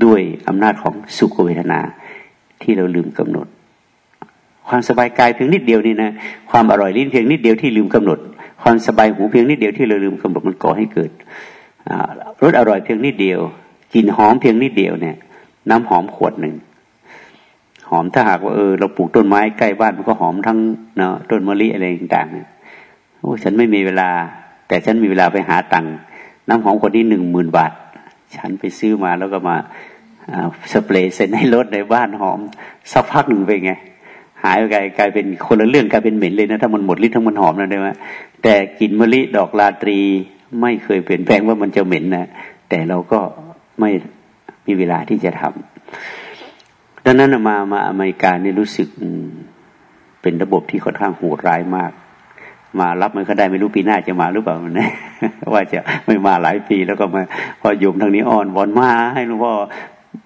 ด้วยอำนาจของสุขเวทนาที่เราลืมกำหนด ความสบายกายเพียงนิดเดียวนี่นะความอร่อยลิ้นเพียงนิดเดียวที่ลืมกำหนด ความสบายหูเพียงนิดเดียวที่เราลืมกำหนดมันก่อให้เกิดรสอร่อยเพียงนิดเดียวกลิ่นหอมเพียงนิดเดียวเนี่ย น้ำหอมขวดหนึ่ง อมถ้าหากว่าเออเราปลูกต้นไม้ใกล้บ้านมันก็หอมทั้งเนาะต้นมะลิอะไรต่างๆโอ้ฉันไม่มีเวลา แต่ฉันมีเวลาไปหาตังค์น้ำหอมคนนี้หนึ่งหมื่นบาท ฉันไปซื้อมาแล้วก็มาสเปรย์เซ็นให้รถในบ้านหอมสักพักหนึ่งไปไง หายไปกลายเป็นคนละเรื่องกลายเป็นเหม็นเลยนะถ้ามันหมดฤทธิ์ทั้งมันหอมนะได้ไหมแต่กลิ่นมะลิดอกลาตรีไม่เคยเปลี่ยนแปลงว่ามันจะเหม็นนะแต่เราก็ไม่มีเวลาที่จะทำ ดังนั้นมามาอเมริกาเนี่ยรู้สึกเป็นระบบที่ค่อนข้างโหดร้ายมาก มารับมันก็ได้ไม่รู้ปีหน้าจะมาหรือเปล่านะว่าจะไม่มาหลายปีแล้วก็มาพอโยมทางนี้อ่อนวอนมาให้หลวงพ่อ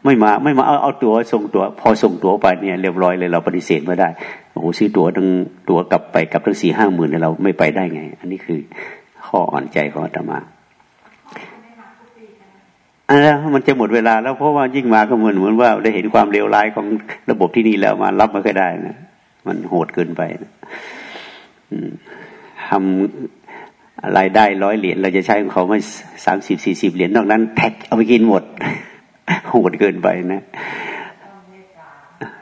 ไม่มาไม่มาเอาเอาตัวส่งตัว พอส่งตัวไปเนี่ยเรียบร้อยเลยเราปฏิเสธไม่ได้โอ้โหซื้อตั๋วทั้งตั๋วกลับไปกับทั้งสี่ห้าหมื่นเราไม่ไปได้ไง อันนี้คือข้ออ่อนใจของอาตมา อันนั้นมันจะหมดเวลาแล้วเพราะว่ายิ่งมาก็เหมือนเหมือนว่าได้เห็นความเลวร้ายของระบบที่นี่แล้วมารับไม่ค่อยได้นะมันโหดเกินไปนะทำรายได้ร้อยเหรียญเราจะใช้ของเขาไม่สามสิบสี่สิบเหรียญนอกนั้นแท็กเอาไปกินหมด โหดเกินไปนะ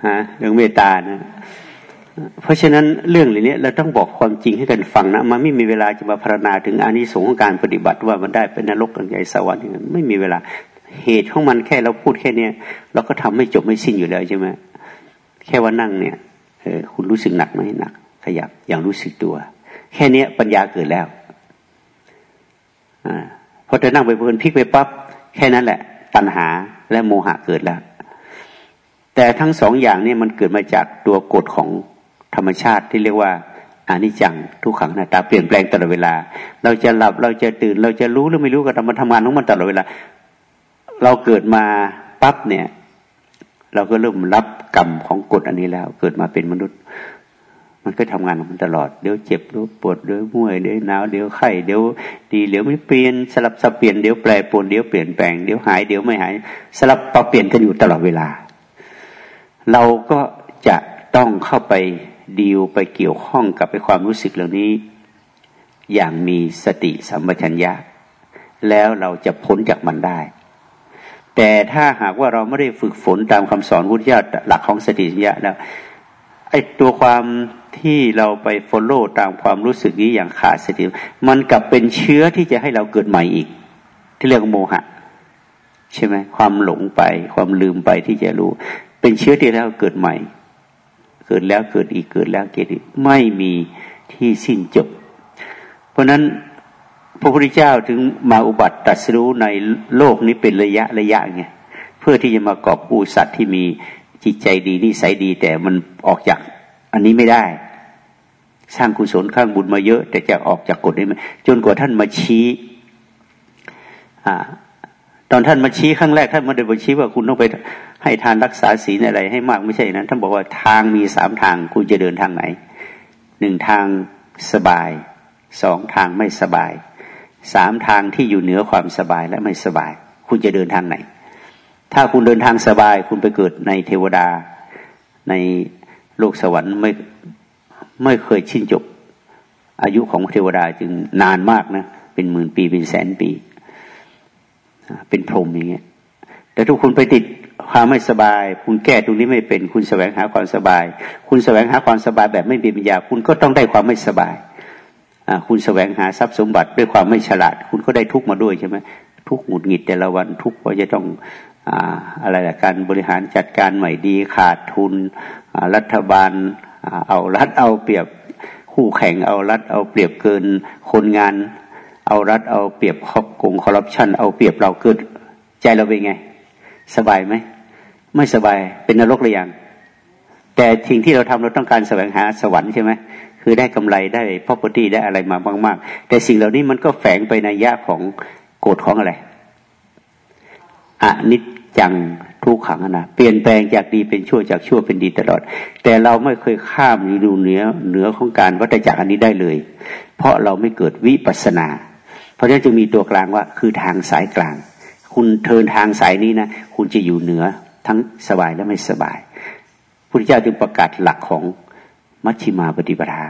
ฮะเรื่องเมตตานะ เพราะฉะนั้นเรื่องเหล่านี้เราต้องบอกความจริงให้กันฟังนะมันไม่มีเวลาจะมาพรรณนาถึงอานิสงส์ของการปฏิบัติว่ามันได้เป็นนรกกันใหญ่สวรรค์ไม่มีเวลาเหตุของมันแค่เราพูดแค่เนี้ยเราก็ทำไม่จบไม่สิ้นอยู่แล้วใช่ไหมแค่ว่านั่งเนี่ยเออคุณรู้สึกหนักไหมหนัก ขยับอย่างรู้สึกตัว แค่เนี้ยปัญญาเกิดแล้วอ่าพอเธอนั่งไปเพลินพลิกไปปั๊บแค่นั้นแหละ ตัณหาและโมหะเกิดแล้ว แต่ทั้งสองอย่างเนี่ยมันเกิดมาจากตัวกฎของ ธรรมชาติที่เรียกว่าอานิจจังทุกขังหน้าตาเปลี่ยนแปลงตลอดเวลา เราจะหลับเราจะตื่น เราจะรู้หรือไม่รู้ก็ทำมันทำงานของมันตลอดเวลา เราเกิดมาปั๊บเนี่ย เราก็เริ่มรับกรรมของกฎอันนี้แล้ว เกิดมาเป็นมนุษย์ มันก็ทำงานของมันตลอดเดี๋ยวเจ็บเดี๋ยวปวดเดี๋ยวเมื่อยเดี๋ยวหนาวเดี๋ยวไข้เดี๋ยวดีเดี๋ยวไม่เปลี่ยนสลับสับเปลี่ยนเดี๋ยวแปรปรวนเดี๋ยวเปลี่ยนแปลงเดี๋ยวหายเดี๋ยวไม่หาย สลับปรับเปลี่ยนกันอยู่ตลอดเวลา เราก็จะต้องเข้าไป ดีลไปเกี่ยวข้องกับไปความรู้สึกเหล่านี้ อย่างมีสติสัมปชัญญะ แล้วเราจะพ้นจากมันได้ แต่ถ้าหากว่าเราไม่ได้ฝึกฝนตามคำสอนพุทธเจ้าหลักของสติสัมปชัญญะแล้วไอ้ตัวความที่เราไปฟอลโล่ตามความรู้สึกนี้อย่างขาดสติมันกลับเป็นเชื้อที่จะให้เราเกิดใหม่อีก ที่เรียกโมหะ ใช่ไหมความหลงไป ความลืมไปที่จะรู้ เป็นเชื้อที่เราเกิดใหม่ เกิดแล้วเกิดอีกเกิดแล้วเกิดอีกไม่มีที่สิ้นจบ เพราะนั้นพระพุทธเจ้าถึงมาอุบัติตัดสู้ในโลกนี้เป็นระยะระยะไงเพื่อที่จะมากอบกู้สัตว์ที่มีจิตใจดีนิสัยดี แต่มันออกจากอันนี้ไม่ได้ สร้างกุศลข้างบุญมาเยอะ แต่จะออกจากกฎนี้ไหมจนกว่าท่านมาชี้ อ่าตอนท่านมาชี้ครั้งแรกท่านมาเดินมาชี้ว่าคุณต้องไปให้ทานรักษาศีลอะไร ให้มากไม่ใช่นั้น ท่านบอกว่าทางมีสามทาง คุณจะเดินทางไหนหนึ่งทางสบายสองทางไม่สบายสามทางที่อยู่เหนือความสบายและไม่สบาย คุณจะเดินทางไหน ถ้าคุณเดินทางสบาย คุณไปเกิดในเทวดา ในโลกสวรรค์ไม่ไม่เคยชิ้นจบ อายุของเทวดาจึงนานมากนะ เป็นหมื่นปีเป็นแสนปี เป็นพรหมอย่างเงี้ยแต่ทุกคนไปติดความไม่สบาย คุณแก้ตรงนี้ไม่เป็น คุณแสวงหาความสบาย คุณแสวงหาความสบายแบบไม่มีปัญญา คุณก็ต้องได้ความไม่สบายคุณแสวงหาทรัพย์สมบัติด้วยความไม่ฉลาด คุณก็ได้ทุกมาด้วยใช่ไหมทุกหงุดหงิดแต่ละวันทุกเพราะจะต้องอะไรละการบริหารจัดการใหม่ดีขาดทุนรัฐบาลเอารัดเอาเปรียบคู่แข่งเอารัดเอาเปรียบเกินคนงาน เอารัดเอาเปรียบครอกงคอร์รัปชันเอาเปรียบเราเกิดใจเราเป็นไง สบายไหมไม่สบายเป็นนรกหรือยังแต่ทิ้งที่เราทำเราต้องการแสวงหาสวรรค์ใช่ไหมคือได้กำไรได้ property ได้อะไรมามาก ๆ แต่สิ่งเหล่านี้มันก็แฝงไปในยะของโกรธของอะไรอนิจจังทุกขังนะเปลี่ยนแปลงจากดีเป็นชั่วจากชั่วเป็นดีตลอด แต่เราไม่เคยข้ามดูเหนือเหนือของการวัฏจักรอันนี้ได้เลย เพราะเราไม่เกิดวิปัสนา เพราะฉะนั้นจึงมีตัวกลางว่าคือทางสายกลาง คุณเทินทางสายนี้นะคุณจะอยู่เหนือทั้งสบายและไม่สบายพุทธเจ้าจึงประกาศหลักของมัชชิมาปฏิปทา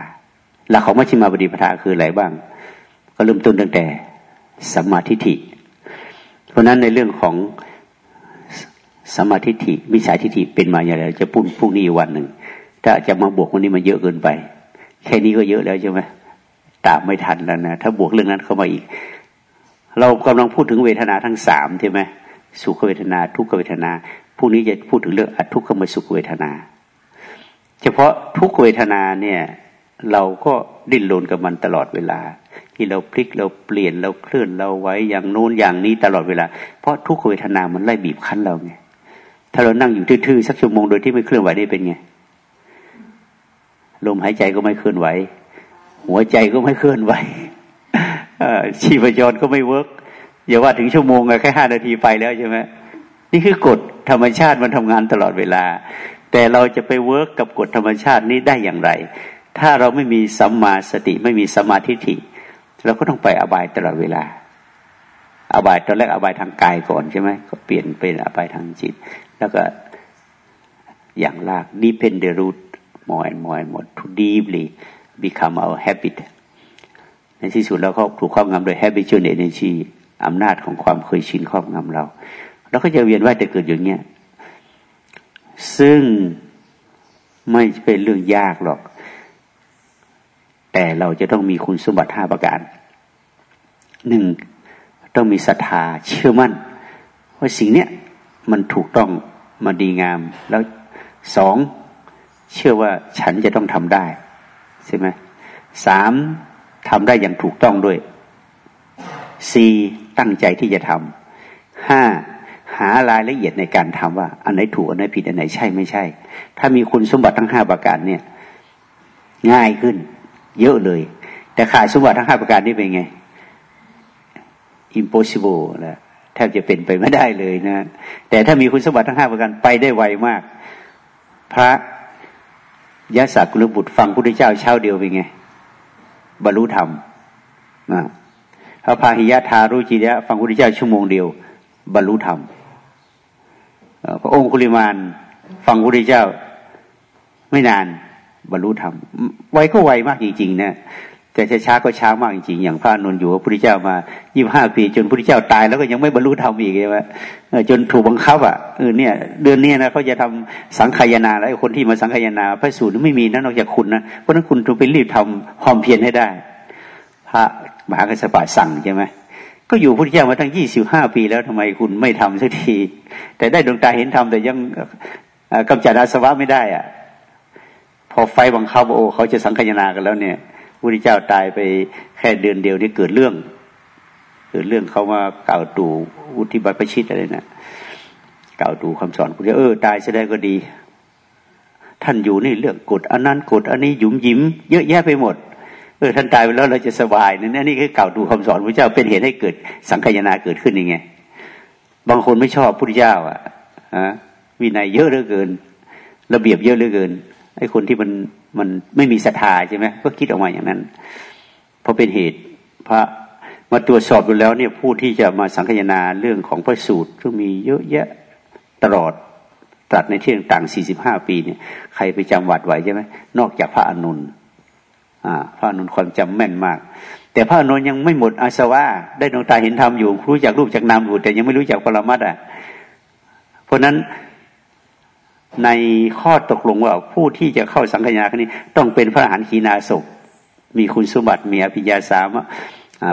หลักของมัชชิมาปฏิปทาคืออะไรบ้าง ก็เริ่มต้นตั้งแต่สัมมาทิฏฐิ เพราะนั้นในเรื่องของสัมมาทิฏฐิมิจฉาทิฏฐิเป็นมาอย่างไรจะพูดพรุ่งนี้วันหนึ่งถ้าจะมาบวกวันนี้มันเยอะเกินไป แค่นี้ก็เยอะแล้วใช่ไหม ตามไม่ทันแล้วนะถ้าบวกเรื่องนั้นเข้ามาอีก เรากำลังพูดถึงเวทนาทั้งสามใช่ไหมสุขเวทนา ทุกขเวทนาพรุ่งนี้จะพูดถึงเรื่องอทุกขมสุขเวทนา เฉพาะทุกเวทนาเนี่ยเราก็ดิ้นรนกับมันตลอดเวลา ที่เราพลิกเราเปลี่ยนเราเคลื่อนเราไว้อย่างโน้นอย่างนี้ตลอดเวลา เพราะทุกขเวทนามันไล่บีบคั้นเราไงถ้าเรานั่งอยู่ทื่อๆสักชั่วโมงโดยที่ไม่เคลื่อนไหวได้เป็นไงลมหายใจก็ไม่เคลื่อนไหว หัวใจก็ไม่เคลื่อนไหวชีพจรก็ไม่ work อย่าว่าถึงชั่วโมงแค่ห้านาทีไปแล้วใช่ไหมนี่คือกฎธรรมชาติมันทำงานตลอดเวลา แต่เราจะไปเวิร์กกับกฎธรรมชาตินี้ได้อย่างไร ถ้าเราไม่มีสัมมาสติไม่มีสมาธิฐิเราก็ต้องไปอบายตลอดเวลา อบายตอนแรกอบายทางกายก่อนใช่ไหมก็เปลี่ยนเป็นอบายทางจิต แล้วก็อย่างลาก deepen the root more and more and more to deeply become our habit ในที่สุดเราก็ถูกครอบงำโดย habitual energy อำนาจของความเคยชินครอบงำเรา เราก็จะเวียนว่ายแต่เกิดอย่างเนี้ยซึ่งไม่เป็นเรื่องยากหรอก แต่เราจะต้องมีคุณสมบัติห้าประการหนึ่งต้องมีศรัทธาเชื่อมั่นว่าสิ่งเนี้ยมันถูกต้องมันดีงาม แล้วสองเชื่อว่าฉันจะต้องทำได้ ใช่ไหมสามทำได้อย่างถูกต้องด้วยสี่ตั้งใจที่จะทำห้าหารายละเอียดในการทำว่า อันไหนถูกอันไหนผิดอันไหนใช่ไม่ใช่ ถ้ามีคุณสมบัติทั้งห้าประการเนี่ย ง่ายขึ้น เยอะเลย แต่ขาดสมบัติทั้งห้าประการนี่เป็นไง impossible นะแทบจะเป็นไปไม่ได้เลยนะ แต่ถ้ามีคุณสมบัติทั้งห้าประการไปได้ไวมาก พระ ยะสากุลบุตรฟังพระพุทธเจ้าเช้าเดียวเป็นไง บรรลุธรรมพระพาหิยะทารุจิยะฟังพระพุทธเจ้าชั่วโมงเดียว บรรลุธรรมพระองค์คุลิมานฟังพระพุทธเจ้าไม่นานบรรลุธรรมไวก็ไวมากจริงๆนะ แต่ช้าก็ช้ามากจริงๆอย่างพระนนท์อยู่พระพุทธเจ้ามายี่ห้าปี จนพระพุทธเจ้าตายแล้วก็ยังไม่บรรลุธรรมอีกใช่ไหมจนถูกบังคับอะเออเนี่ยเดือนนี้นะเขาจะทำสังขยาแล้วคนที่มาสังขยาพระสูตรไม่มีนะนอกจากคุณนะเพราะนั้นคุณต้องไปรีบทำความเพียรให้ได้ พระมหากัสปะสั่งใช่ไหมก็อยู่พุทธเจ้ามาตั้งยี่สิบห้าปีแล้วทำไมคุณไม่ทำสักที แต่ได้ดวงตาเห็นธรรมแต่ยังกำจัดอาสวะไม่ได้อะพอไฟบังคับโอ้เขาจะสังขยากันแล้วเนี่ย พุทธเจ้าตายไปแค่เดือนเดียวนี่เกิดเรื่อง เกิดเรื่องเขามากล่าวตู่อุทิบัติประชิตอะไรนะกล่าวตู่คำสอนคุณเออตายแสดงก็ดี ท่านอยู่นี่เรื่องกฎอันนั้นกฎอันนี้หยุมยิ้มเยอะแยะไปหมดเออท่านตายไปแล้วเราจะสบายนี่นี่คือกล่าวตู่คำสอนพระเจ้าเป็นเหตุให้เกิดสังขยาเกิดขึ้นยังไง บางคนไม่ชอบพุทธเจ้าอะฮะวินัยเยอะเหลือเกิน ระเบียบเยอะเหลือเกิน ไอ้คนที่มันมันไม่มีศรัทธาใช่ไหมก็คิดออกมาอย่างนั้น เพราะเป็นเหตุพระมาตรวจสอบดูแล้วเนี่ยผู้ที่จะมาสังคายนาเรื่องของพระสูตรซึ่งมีเยอะแยะตลอดตัดในที่ต่างๆ45 ปีเนี่ยใครไปจำวัดไหวใช่ไหมนอกจากพระอนุนอ่าพระอนุนความจำแม่นมาก แต่พระอนุนยังไม่หมดอาสวะได้ดวงตาเห็นธรรมอยู่รู้จักรูปจากนามอยู่แต่ยังไม่รู้จักปรมัตอะเพราะนั้น ในข้อตกลงว่าผู้ที่จะเข้าสังขยาคนี้ ต้องเป็นพระอรหันต์ขีนาศพมีคุณสมบัติมีอภิญญาสาม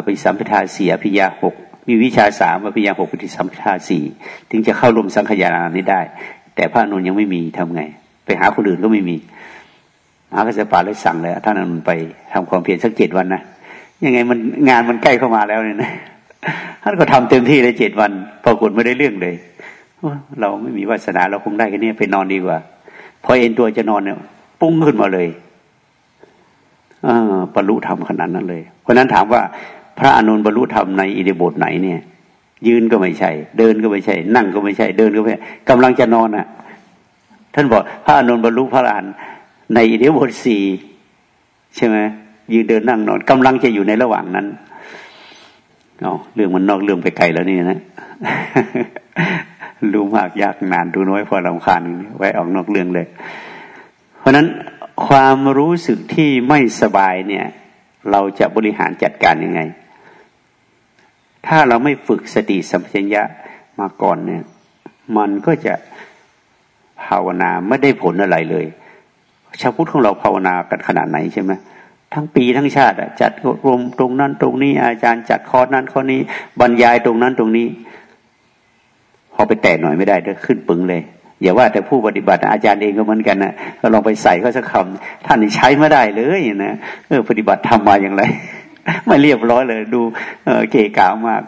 ปิสัมพิทาสี่อภิญญาหกมีวิชาสามอภิญญาหกปฏิสัมพิทาสี่ถึงจะเข้าร่วมสังขยานี้ได้ แต่พระนนยังไม่มีทำไง ไปหาคนอื่นก็ไม่มีมหากษัตริย์เลยสั่งเลยท่านอนุนไปทำความเพียรสักเจ็ดวันนะยังไงมันงานมันใกล้เข้ามาแล้วเนี่ยนะท่านก็ทำเต็มที่เลยเจ็ดวันปรากฏไม่ได้เรื่องเลย เราไม่มีวาสนาเราคงได้แค่นี้ไปนอนดีกว่า พอเอ็นตัวจะนอนเนี่ยปุ้งขึ้นมาเลยบรรลุธรรมขนาดนั้นเลย เพราะนั้นถามว่าพระอนุนบรรลุธรรมในอิเดบทไหนเนี่ย ยืนก็ไม่ใช่ เดินก็ไม่ใช่ นั่งก็ไม่ใช่ เดินก็ไม่กำลังจะนอนอะ ท่านบอกพระอนุนบรรลุพระอรหันต์ในอิเดบทสี่ใช่ไหมยืนเดินนั่งนอนกำลังจะอยู่ในระหว่างนั้นเอาเรื่องมันนอกเรื่องไปไกลแล้วนี่นะ รู้มากยากนานดูน้อยพอลำคาญไว้ออกนอกเรื่องเลย เพราะนั้นความรู้สึกที่ไม่สบายเนี่ย เราจะบริหารจัดการยังไง ถ้าเราไม่ฝึกสติสัมปชัญญะมาก่อนเนี่ย มันก็จะภาวนาไม่ได้ผลอะไรเลยชาวพุทธของเราภาวนากันขนาดไหนใช่ไหมทั้งปีทั้งชาติจัดรวมตรงนั้นตรงนี้อาจารย์จัดคอร์สนั้นข้อนี้บรรยายตรงนั้นตรงนี้ พอไปแตะหน่อยไม่ได้เด้ขึ้นปึงเลยอย่าว่าแต่ผู้ปฏิบัติอาจารย์เองก็เหมือนกันนะก็ลองไปใส่ก็สักคำท่านใช้ไม่ได้เลยนะเออปฏิบัติทำมาอย่างไรไม่เรียบร้อยเลย ดูเออเก๋กามาก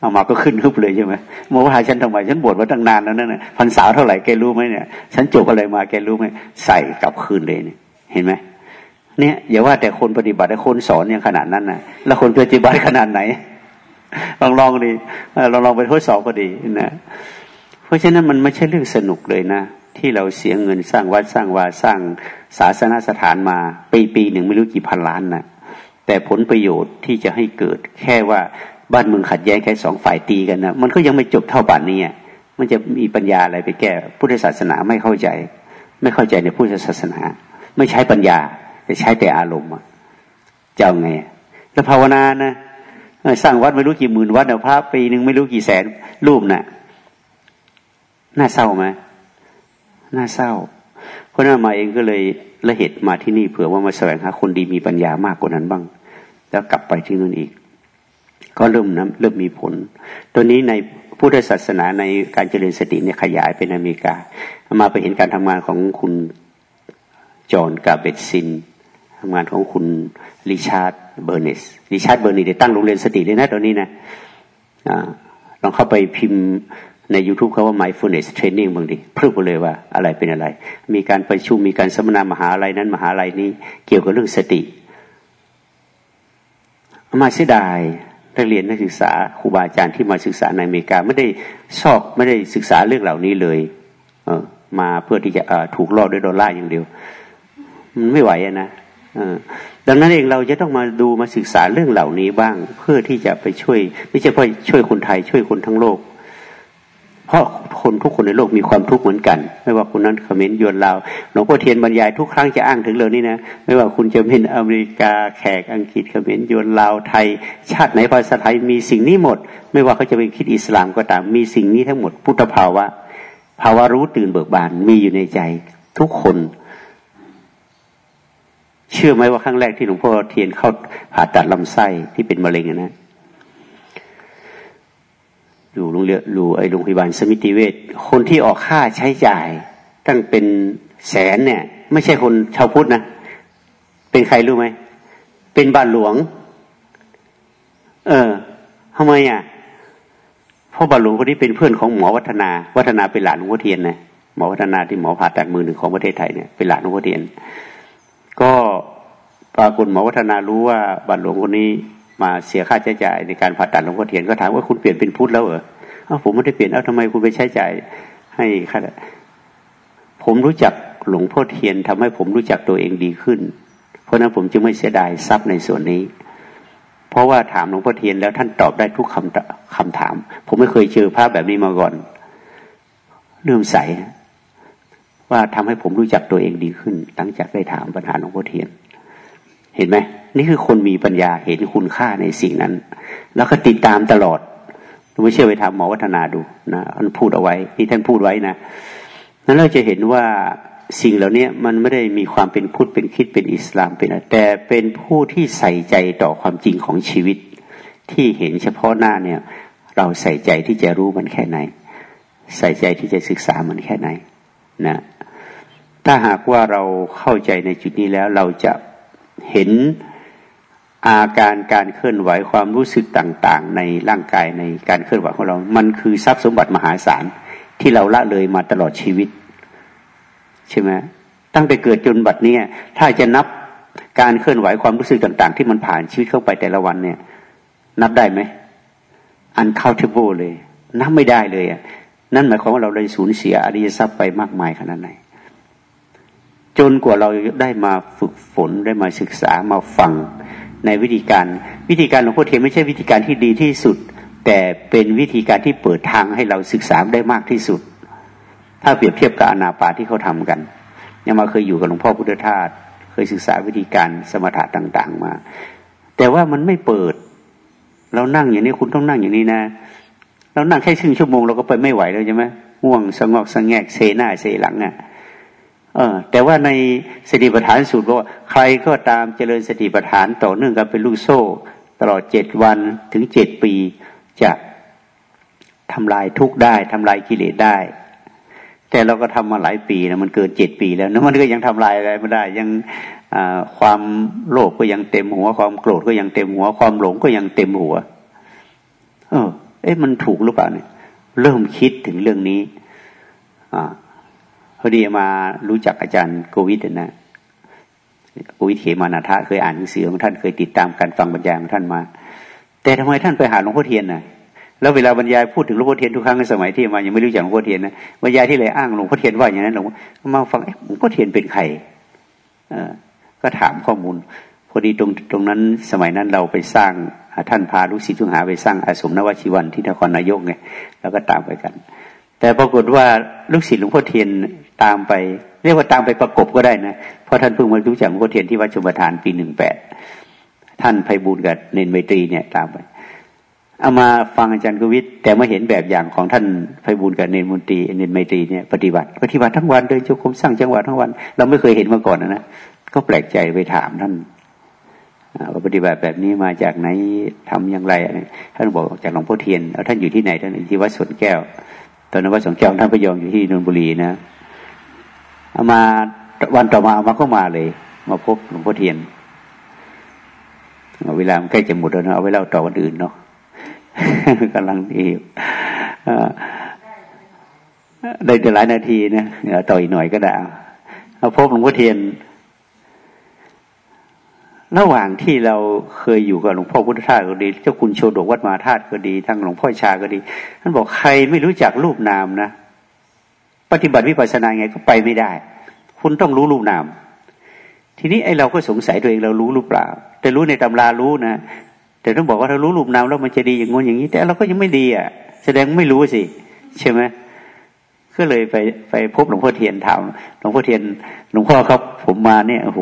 เอามาก็ขึ้นฮึบเลยใช่ไหมโมว่าฉันทำไมฉันบวชมาตั้งนานแล้วนั่นนะพันสาวเท่าไหร่แกรู้ไหมเนี่ย ฉันจบอะไรมาแกรู้ไหมใส่กลับคืนเลยเนี่ยเห็นไหมเนี่ยอย่าว่าแต่คนปฏิบัติแต่คนสอนเนี่ยขนาดนั้นนะแล้วคนปฏิบัติขนาดไหน ลองลองดิลองลองไปทดสอบก็ดีนะเพราะฉะนั้นมันไม่ใช่เรื่องสนุกเลยนะ ที่เราเสียเงินสร้างวัดสร้างวาสร้างศาสนสถานมาปีปีหนึ่งไม่รู้กี่พันล้านนะแต่ผลประโยชน์ที่จะให้เกิดแค่ว่าบ้านเมืองขัดแย้งแค่สองฝ่ายตีกันนะมันก็ยังไม่จบเท่าป่านนี้มันจะมีปัญญาอะไรไปแก้พุทธศาสนาไม่เข้าใจ ไม่เข้าใจในพุทธศาสนา ไม่ใช้ปัญญาจะใช้แต่อารมณ์จะเอาไงแล้วภาวนานะ สร้างวัดไม่รู้กี่หมื่นวัดเอาพระปีหนึ่งไม่รู้กี่แสนรูปนะ่ะน่าเศร้าไหมน่าเศร้า เพราะนั้นมาเองก็เลยละเหตุมาที่นี่เผื่อว่ามาแสวงหาคนดีมีปัญญามากกว่านั้นบ้าง แล้วกลับไปที่นู่นอีก ก็เริ่มนะเริ่มมีผล ตัวนี้ในพุทธศาสนาในการเจริญสติเนี่ยขยายเป็นอเมริกา มาไปเห็นการทำงานของคุณJon Kabat-Zinn งานของคุณ Richard Burnett Richard Burnett ได้ตั้งโรงเรียนสติเลยนะตัวนี้นะลองเข้าไปพิมพ์ใน YouTube เขาว่า mindfulness training บางทีพรึบเลยว่าอะไรเป็นอะไร มีการประชุมมีการสัมมนามหาลัยนั้นมหาลัยนี้เกี่ยวกับเรื่องสติมาเสียดายนักเรียนนักศึกษาครูบาอาจารย์ที่มาศึกษาในอเมริกาไม่ได้ชอบไม่ได้ศึกษาเรื่องเหล่านี้เลย เออมาเพื่อที่จะถูกล่อด้วยดอลลาร์อย่างเดียว มันไม่ไหวนะ ดังนั้นเองเราจะต้องมาดูมาศึกษาเรื่องเหล่านี้บ้าง เพื่อที่จะไปช่วย ไม่ใช่เพื่อช่วยคนไทยช่วยคนทั้งโลก เพราะคนทุกคนในโลกมีความทุกข์เหมือนกัน ไม่ว่าคุณนั้นเขมรยวนลาวหลวงพ่อเทียนบรรยายทุกครั้งจะอ้างถึงเรื่องนี้นะไม่ว่าคุณจะเป็นอเมริกาแขกอังกฤษเขมรยวนลาวไทย ชาติไหนภาษาไทยมีสิ่งนี้หมด ไม่ว่าเขาจะเป็นคิดอิสลามก็ตามมีสิ่งนี้ทั้งหมดพุทธภาวะ ภาวะรู้ตื่นเบิกบานมีอยู่ในใจทุกคน เชื่อไหมว่าครั้งแรกที่หลวงพ่อเทียนเข้าผ่าตัดลำไส้ที่เป็นมะเร็งนะอยู่โรงเรียนอยู่ไอโรงพยาบาลสมิติเวชคนที่ออกค่าใช้จ่าย ตั้งเป็นแสนเนี่ย ไม่ใช่คนชาวพุทธนะ เป็นใครรู้ไหม เป็นบาทหลวง เออทำไมอะเพราะบาทหลวงคนนี้เป็นเพื่อนของหมอวัฒนา วัฒนาเป็นหลานหลวงพ่อเทียนนะหมอวัฒนาที่หมอผ่าตัดมือหนึ่งของประเทศไทยเนี่ยเป็นหลานหลวงพ่อเทียน ปรากฏหมอวัฒนารู้ว่าบาทหลวงคนนี้มาเสียค่าใช้จ่ายในการผ่าตัดหลวงพ่อเทียนก็ถามว่าคุณเปลี่ยนเป็นพุทธแล้วเหรออ้าผมไม่ได้เปลี่ยนเอ้าทำไมคุณไปใช้จ่ายให้ค่าผมรู้จักหลวงพ่อเทียนทำให้ผมรู้จักตัวเองดีขึ้น เพราะนั้นผมจึงไม่เสียดายทรัพย์ในส่วนนี้ เพราะว่าถามหลวงพ่อเทียนแล้วท่านตอบได้ทุกคำคำถาม ผมไม่เคยเจอภาพแบบนี้มาก่อนเริ่มใสว่าทำให้ผมรู้จักตัวเองดีขึ้น หลังจากได้ถามปัญหาหลวงพ่อเทียน เห็นไหมนี่คือคนมีปัญญาเห็นคุณค่าในสิ่งนั้น แล้วก็ติดตามตลอดไม่เชื่อไปถามหมอวัฒนาดูนะท่านพูดเอาไว้ที่ท่านพูดไว้นะนั้นเราจะเห็นว่าสิ่งเหล่านี้มันไม่ได้มีความเป็นพุทธเป็นคิดเป็นอิสลามเป็นแต่เป็นผู้ที่ใส่ใจต่อความจริงของชีวิต ที่เห็นเฉพาะหน้าเนี่ย เราใส่ใจที่จะรู้มันแค่ไหน ใส่ใจที่จะศึกษามันแค่ไหนนะถ้าหากว่าเราเข้าใจในจุดนี้แล้วเราจะ เห็นอาการการเคลื่อนไหวความรู้สึกต่างๆ ในร่างกายในการเคลื่อนไหวของเรา มันคือทรัพย์สมบัติมหาศาลที่เราละเลยมาตลอดชีวิต ใช่ไหมตั้งแต่เกิดจนบัดนี้ถ้าจะนับการเคลื่อนไหวความรู้สึกต่าง ๆ ที่มันผ่านชีวิตเข้าไปแต่ละวันเนี่ย นับได้ไหม uncountable เลย นับไม่ได้เลยอะนั่นหมายความว่าเราได้สูญเสียอริยทรัพย์ไปมากมายขนาดไหน จนกว่าเราได้มาฝึกฝนได้มาศึกษามาฟังในวิธีการ วิธีการหลวงพ่อเทียนไม่ใช่วิธีการที่ดีที่สุด แต่เป็นวิธีการที่เปิดทางให้เราศึกษาได้มากที่สุด ถ้าเปรียบเทียบกับอนาปาที่เขาทำกันยังมาเคยอยู่กับหลวงพ่อพุทธทาสยศึกษาวิธีการสมถะต่าง ๆ มา แต่ว่ามันไม่เปิด เรานั่งอย่างนี้คุณต้องนั่งอย่างนี้นะ เรานั่งแค่ครึ่งชั่วโมงเราก็ไปไม่ไหวแล้วใช่ไหมง่วงสงอกสงแงกเซหน้าเซหลังอะ เออแต่ว่าในสติปัฏฐานสูตรบอกว่าใครก็ตามเจริญสติปัฏฐานต่อเนื่องกันเป็นลูกโซ่ ตลอดเจ็ดวันถึงเจ็ดปีจะทำลายทุกได้ทำลายกิเลสได้ แต่เราก็ทำมาหลายปีนะมันเกินเจ็ดปีแล้วนะมันก็ยังทำลายอะไรไม่ได้ ยังความโลภก็ยังเต็มหัว ความโกรธก็ยังเต็มหัว ความหลงก็ยังเต็มหัว เออ เอ๊ะมันถูกหรือเปล่าเนี่ย เริ่มคิดถึงเรื่องนี้ อ่า พอดีมารู้จักอาจารย์โกวิทนะโกวิทเขมานันทะเคยอ่านหนังสือของท่านเคยติดตามการฟังบรรยายของท่านมา แต่ทำไมท่านไปหาหลวงพ่อเทียนนะแล้วเวลาบรรยายพูดถึงหลวงพ่อเทียนทุกครั้งในสมัยที่มายังไม่รู้จักหลวงพ่อเทียนนะบรรยายที่เลยอ้างหลวงพ่อเทียนว่าอย่างนั้นหลวงมาฟังหลวงพ่อเทียนเป็นใครก็ถามข้อมูลพอดีตรงตรงนั้นสมัยนั้นเราไปสร้างท่านพาลูกศิษย์ทุกหาไปสร้างอาสมนวชิวันที่นครนายกไงแล้วก็ตามไปกัน แต่ปรากฏว่าลูกศิษย์หลวงพ่อเทียนตามไป เรียกว่าตามไปประกบก็ได้นะเพราะท่านเพิ่งมารู้จักหลวงพ่อเทียนที่วัดชุมทานปีหนึ่งแปดท่านไพบูลกับเนนเมตรีเนี่ยตามไปเอามาฟังอาจารย์กวิทแต่มาเห็นแบบอย่างของท่านไพบูลกับเนนมนตรีเนนไมตรีเนี่ยปฏิบัติ ปฏิบัติทั้งวันเดินจงกรมสร้างจังหวะทั้งวัน เราไม่เคยเห็นมาก่อนนะนะก็แปลกใจไปถามท่านว่าปฏิบัติแบบนี้มาจากไหนทำอย่างไรท่านบอกจากหลวงพ่อเทียนท่านอยู่ที่ไหนท่านอยู่ที่วัดสวนแก้ว ตอนนั้นวัดสวนแก้วท่านพยอมอยู่ที่นนบุรีนะเอามาวันต่อมาเอามาก็มาเลย มาพบหลวงพ่อเทียนเวลาใกล้จะหมดแล้วนะเอาไว้เล่าต่อวันอื่นเนาะกำลังดีได้แต่หลายนาทีนะต่ออีกหน่อยก็ได้เอาพบหลวงพ่อเทียน ระหว่างที่เราเคยอยู่กับหลวงพ่อพุทธทาสก็ดี เจ้าคุณโชดกวัดมาธาตุก็ดี ทั้งหลวงพ่อชาก็ดีท่านบอกใครไม่รู้จักรูปนามนะ ปฏิบัติวิปัสสนาไงก็ไปไม่ได้ คุณต้องรู้รูปนาม ทีนี้ไอ้เราก็สงสัยตัวเองเรารู้หรือเปล่า แต่รู้ในตำรารู้นะ แต่ต้องบอกว่าถ้ารู้รูปนามแล้วมันจะดีอย่างงู้นอย่างนี้ แต่เราก็ยังไม่ดีอะ แสดงไม่รู้สิ ใช่ไหมก็เลยไปไปพบหลวงพ่อเทียนถามหลวงพ่อเทียนหลวงพ่อครับผมมาเนี่ยโอ้โห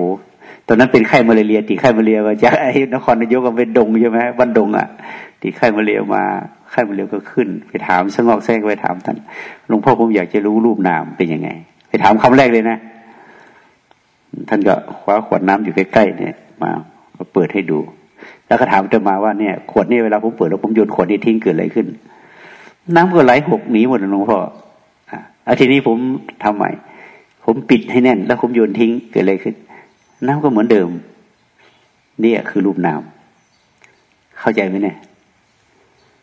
ตอนนั้นเป็นไข้มาเรียติดไข้มาเรียมาจากไอ้นครนายกก็เป็นดงใช่ไหมบ้านดงอะติดไข้มาเรียมาไข้มาเรียก็ขึ้น ไปถามสงอกแทรกไปถามท่านหลวงพ่อผมอยากจะรู้รูปนามเป็นยังไง ไปถามคำแรกเลยนะ ท่านก็คว้าขวดน้ำอยู่ใกล้ๆเนี่ย มาเปิดให้ดู แล้วก็ถามจะมาว่าเนี่ย ขวดนี้เวลาผมเปิดแล้วผมโยนขวดนี้ทิ้งเกิดอะไรขึ้น น้ำก็ไหลหกหนีหมดหลวงพ่ออะทีนี้ผมทำใหม่ผมปิดให้แน่น แล้วผมโยนทิ้งเกิดอะไรขึ้น น้ำก็เหมือนเดิมนี่คือรูปนาม เข้าใจไหมเนี่ย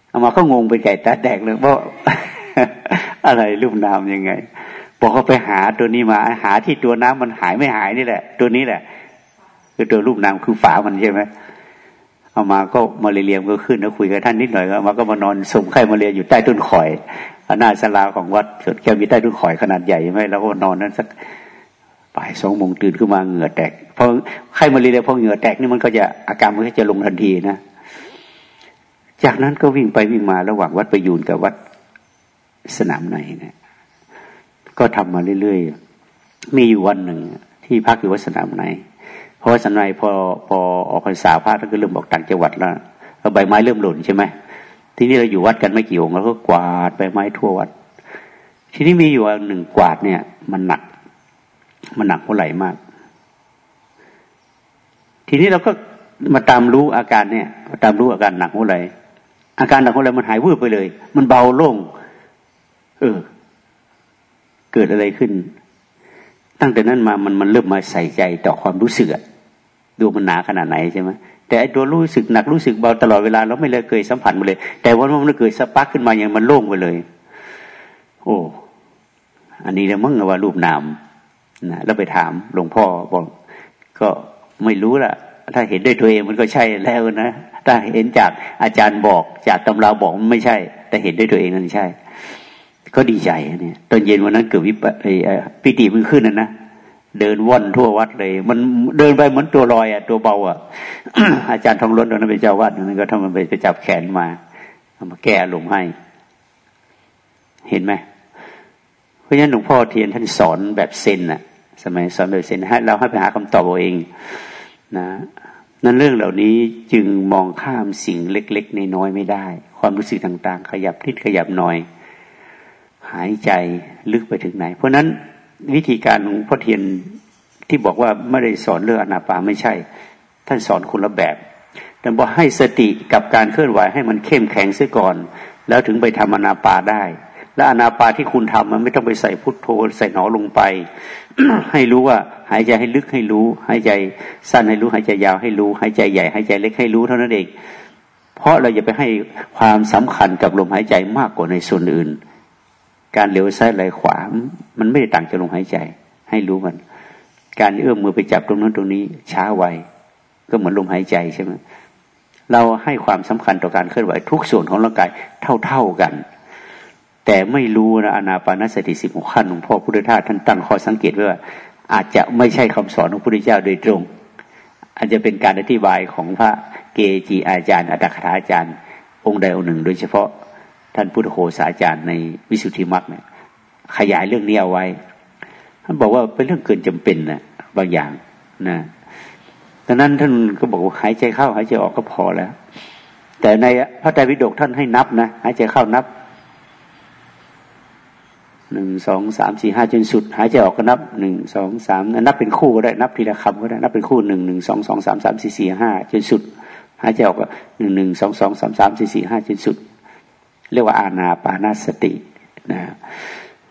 เอามาก็งงไปไก่ตาแดกเลยว่าอะไรรูปนามยังไงบอกเขาไปหาตัวนี้มา หาที่ตัวน้ำมันหายไม่หายนี่แหละ ตัวนี้แหละ คือตัวรูปนามคือฝามันใช่ไหมเอามาก็มาเรียมก็ขึ้นแล้วคุยกับท่านนิดหน่อยก็มาก็มานอนสมไข้มาเรียอยู่ใต้ต้นข่อยหน้าศาลาของวัดสุดแก้วมีใต้ต้นข่อยขนาดใหญ่ไหมแล้วก็นอนนั้นสัก บ่ายสองโมงตื่นขึ้นมาเหงื่อแตกพอไข้มาเรียพอเหงื่อแตกนี่มันก็จะอาการมันก็จะลงทันทีนะ จากนั้นก็วิ่งไปวิ่งมาระหว่างวัดประยูนกับวัดสนามในเนะก็ทำมาเรื่อยๆ มีอยู่วันหนึ่งที่พักอยู่วัดสนามในเพราะสันไรพอพอออกพรรษาพระท่านก็เริ่มออกต่างจังหวัดแล้วใบไม้เริ่มหล่นใช่ไหมทีนี้เราอยู่วัดกันไม่กี่องค์เราก็กวาดใบไม้ทั่ววัด ทีนี้มีอยู่อันหนึ่งกวาดเนี่ย มันหนัก มันหนักเท่าไหร่มาก ทีนี้เราก็มาตามรู้อาการเนี่ยมาตามรู้อาการหนักเท่าไหร่อาการหนักเท่าไหร่มันหายวืบไปเลย มันเบาโล่ง เออ เกิดอะไรขึ้น ตั้งแต่นั้นมามันมันเริ่มมาใส่ใจต่อความรู้สึกดูมันหนาขนาดไหนใช่ไหมแต่ตัวรู้สึกหนักรู้สึกเบาตลอดเวลาเราไม่เลยเคยสัมผัสมาเลย แต่วันมันเกิดสปาร์กขึ้นมาอย่างมันโล่งไปเลย โอ้ อันนี้แล้วมั้งว่ารูปนาม นะแล้วไปถามหลวงพ่อบอกก็ไม่รู้ละถ้าเห็นด้วยตัวเองมันก็ใช่แล้วนะถ้าเห็นจากอาจารย์บอกจากตำราบอกมันไม่ใช่ แต่เห็นด้วยตัวเองนั่นใช่ ก็ดีใจเนี่ยตอนเย็นวันนั้นเกิดวิปปิติมันขึ้นนะนะเดินว่อนทั่ววัดเลย มันเดินไปเหมือนตัวลอยอะตัวเบาอะ อาจารย์ทองล้นตอนนั้นเป็นเจ้าวัดนั้นก็ทำมันไปจับแขนมามาแก้ลงให้ เห็นไหม ราะฉะนั้นหลวงพ่อเทียนท่านสอนแบบเซนอะสมัยสอนแบบเซนให้เราให้ไปหาคำตอบเอาเองนะนั่นเรื่องเหล่านี้จึงมองข้ามสิ่งเล็ก ๆ ในน้อยไม่ได้ ความรู้สึกต่าง ๆ ขยับนิดขยับหน่อย หายใจลึกไปถึงไหน เพราะนั้นวิธีการของพ่อเทียนที่บอกว่าไม่ได้สอนเรื่องอนาปาไม่ใช่ ท่านสอนคนละแบบแต่บอกให้สติกับการเคลื่อนไหวให้มันเข้มแข็งเสียก่อน แล้วถึงไปทำอนาปาได้ และอนาปาที่คุณทำมันไม่ต้องไปใส่พุทโธใส่หนอลงไป ให้รู้ว่าหายใจให้ลึกให้รู้ หายใจสั้นให้รู้ หายใจยาวให้รู้ หายใจใหญ่หายใจเล็กให้รู้เท่านั้นเอง เพราะเราอย่าไปให้ความสำคัญกับลมหายใจมากกว่าในส่วนอื่น การเหลียวซ้ายไหลขวา มันไม่ได้ต่างจากลมหายใจ ให้รู้มัน การเอื้อมมือไปจับตรงนั้นตรงนี้ ช้าไวก็เหมือนลมหายใจใช่ไหมเราให้ความสำคัญต่อการเคลื่อนไหวทุกส่วนของร่างกายเท่าๆกัน แต่ไม่รู้นะอนาปานสติสิบหกขั้นหลวงพ่อพุทธทาสท่านตั้งข้อสังเกตว่า อาจจะไม่ใช่คำสอนของพระพุทธเจ้าโดยตรง อาจจะเป็นการอธิบายของพระเกจิอาจารย์อัตถคาอาจารย์ องค์ใดองค์หนึ่ง โดยเฉพาะท่านพุทธโฆษาจารย์ในวิสุทธิมรรคเนี่ยขยายเรื่องนี้เอาไว้ ท่านบอกว่าเป็นเรื่องเกินจำเป็นนะบางอย่างนะดังนั้นท่านก็บอกว่าหายใจเข้าหายใจออกก็พอแล้ว แต่ในพระไตรปิฎกท่านให้นับนะหายใจเข้านับ หนึ่งสองสามสี่ห้าจนสุด หายใจออกก็นับหนึ่งสองสามนับเป็นคู่ก็ได้นับทีละคำก็ได้นับเป็นคู่หนึ่งหนึ่งสองสองสามสามสี่สี่ห้าจนสุด หายใจออกก็หนึ่งหนึ่งสองสองสามสามสี่สี่ห้าจนสุด เรียกว่าอาณาปานาสตินะ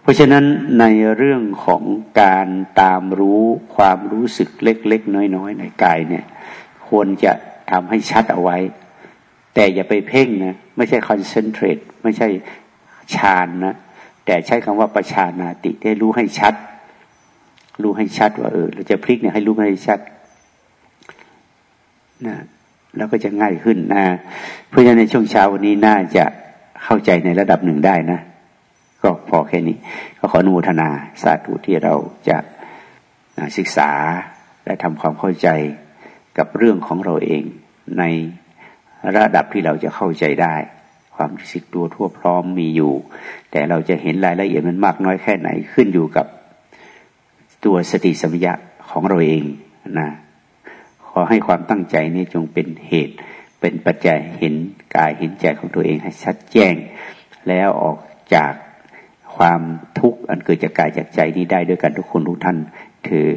เพราะฉะนั้นในเรื่องของการตามรู้ความรู้สึกเล็ก ๆ น้อย ๆ ในกายเนี่ยควรจะทำให้ชัดเอาไว้ แต่อย่าไปเพ่งนะไม่ใช่คอนเซนเทรตไม่ใช่ฌานนะ แต่ใช้คำว่าประชานาติได้รู้ให้ชัด รู้ให้ชัดว่าเออเราจะพลิกเนี่ยให้รู้ให้ชัดนะแล้วก็จะง่ายขึ้นนะเพราะฉะนั้นในช่วงเช้าวันนี้น่าจะเข้าใจในระดับหนึ่งได้นะ ก็พอแค่นี้ ก็ขออนุโมทนาสาธุที่เราจะศึกษาและทำความเข้าใจกับเรื่องของเราเองในระดับที่เราจะเข้าใจได้ ความรู้สึกตัวทั่วพร้อมมีอยู่ แต่เราจะเห็นรายละเอียดมันมากน้อยแค่ไหนขึ้นอยู่กับตัวสติสัมยาของเราเองนะขอให้ความตั้งใจนี้จงเป็นเหตุ เป็นปัจจัยเห็นกายเห็นใจของตัวเองให้ชัดแจ้ง แล้วออกจากความทุกข์อันเกิดจากกายจากใจนี้ได้ด้วยกันทุกคนทุกท่านถือ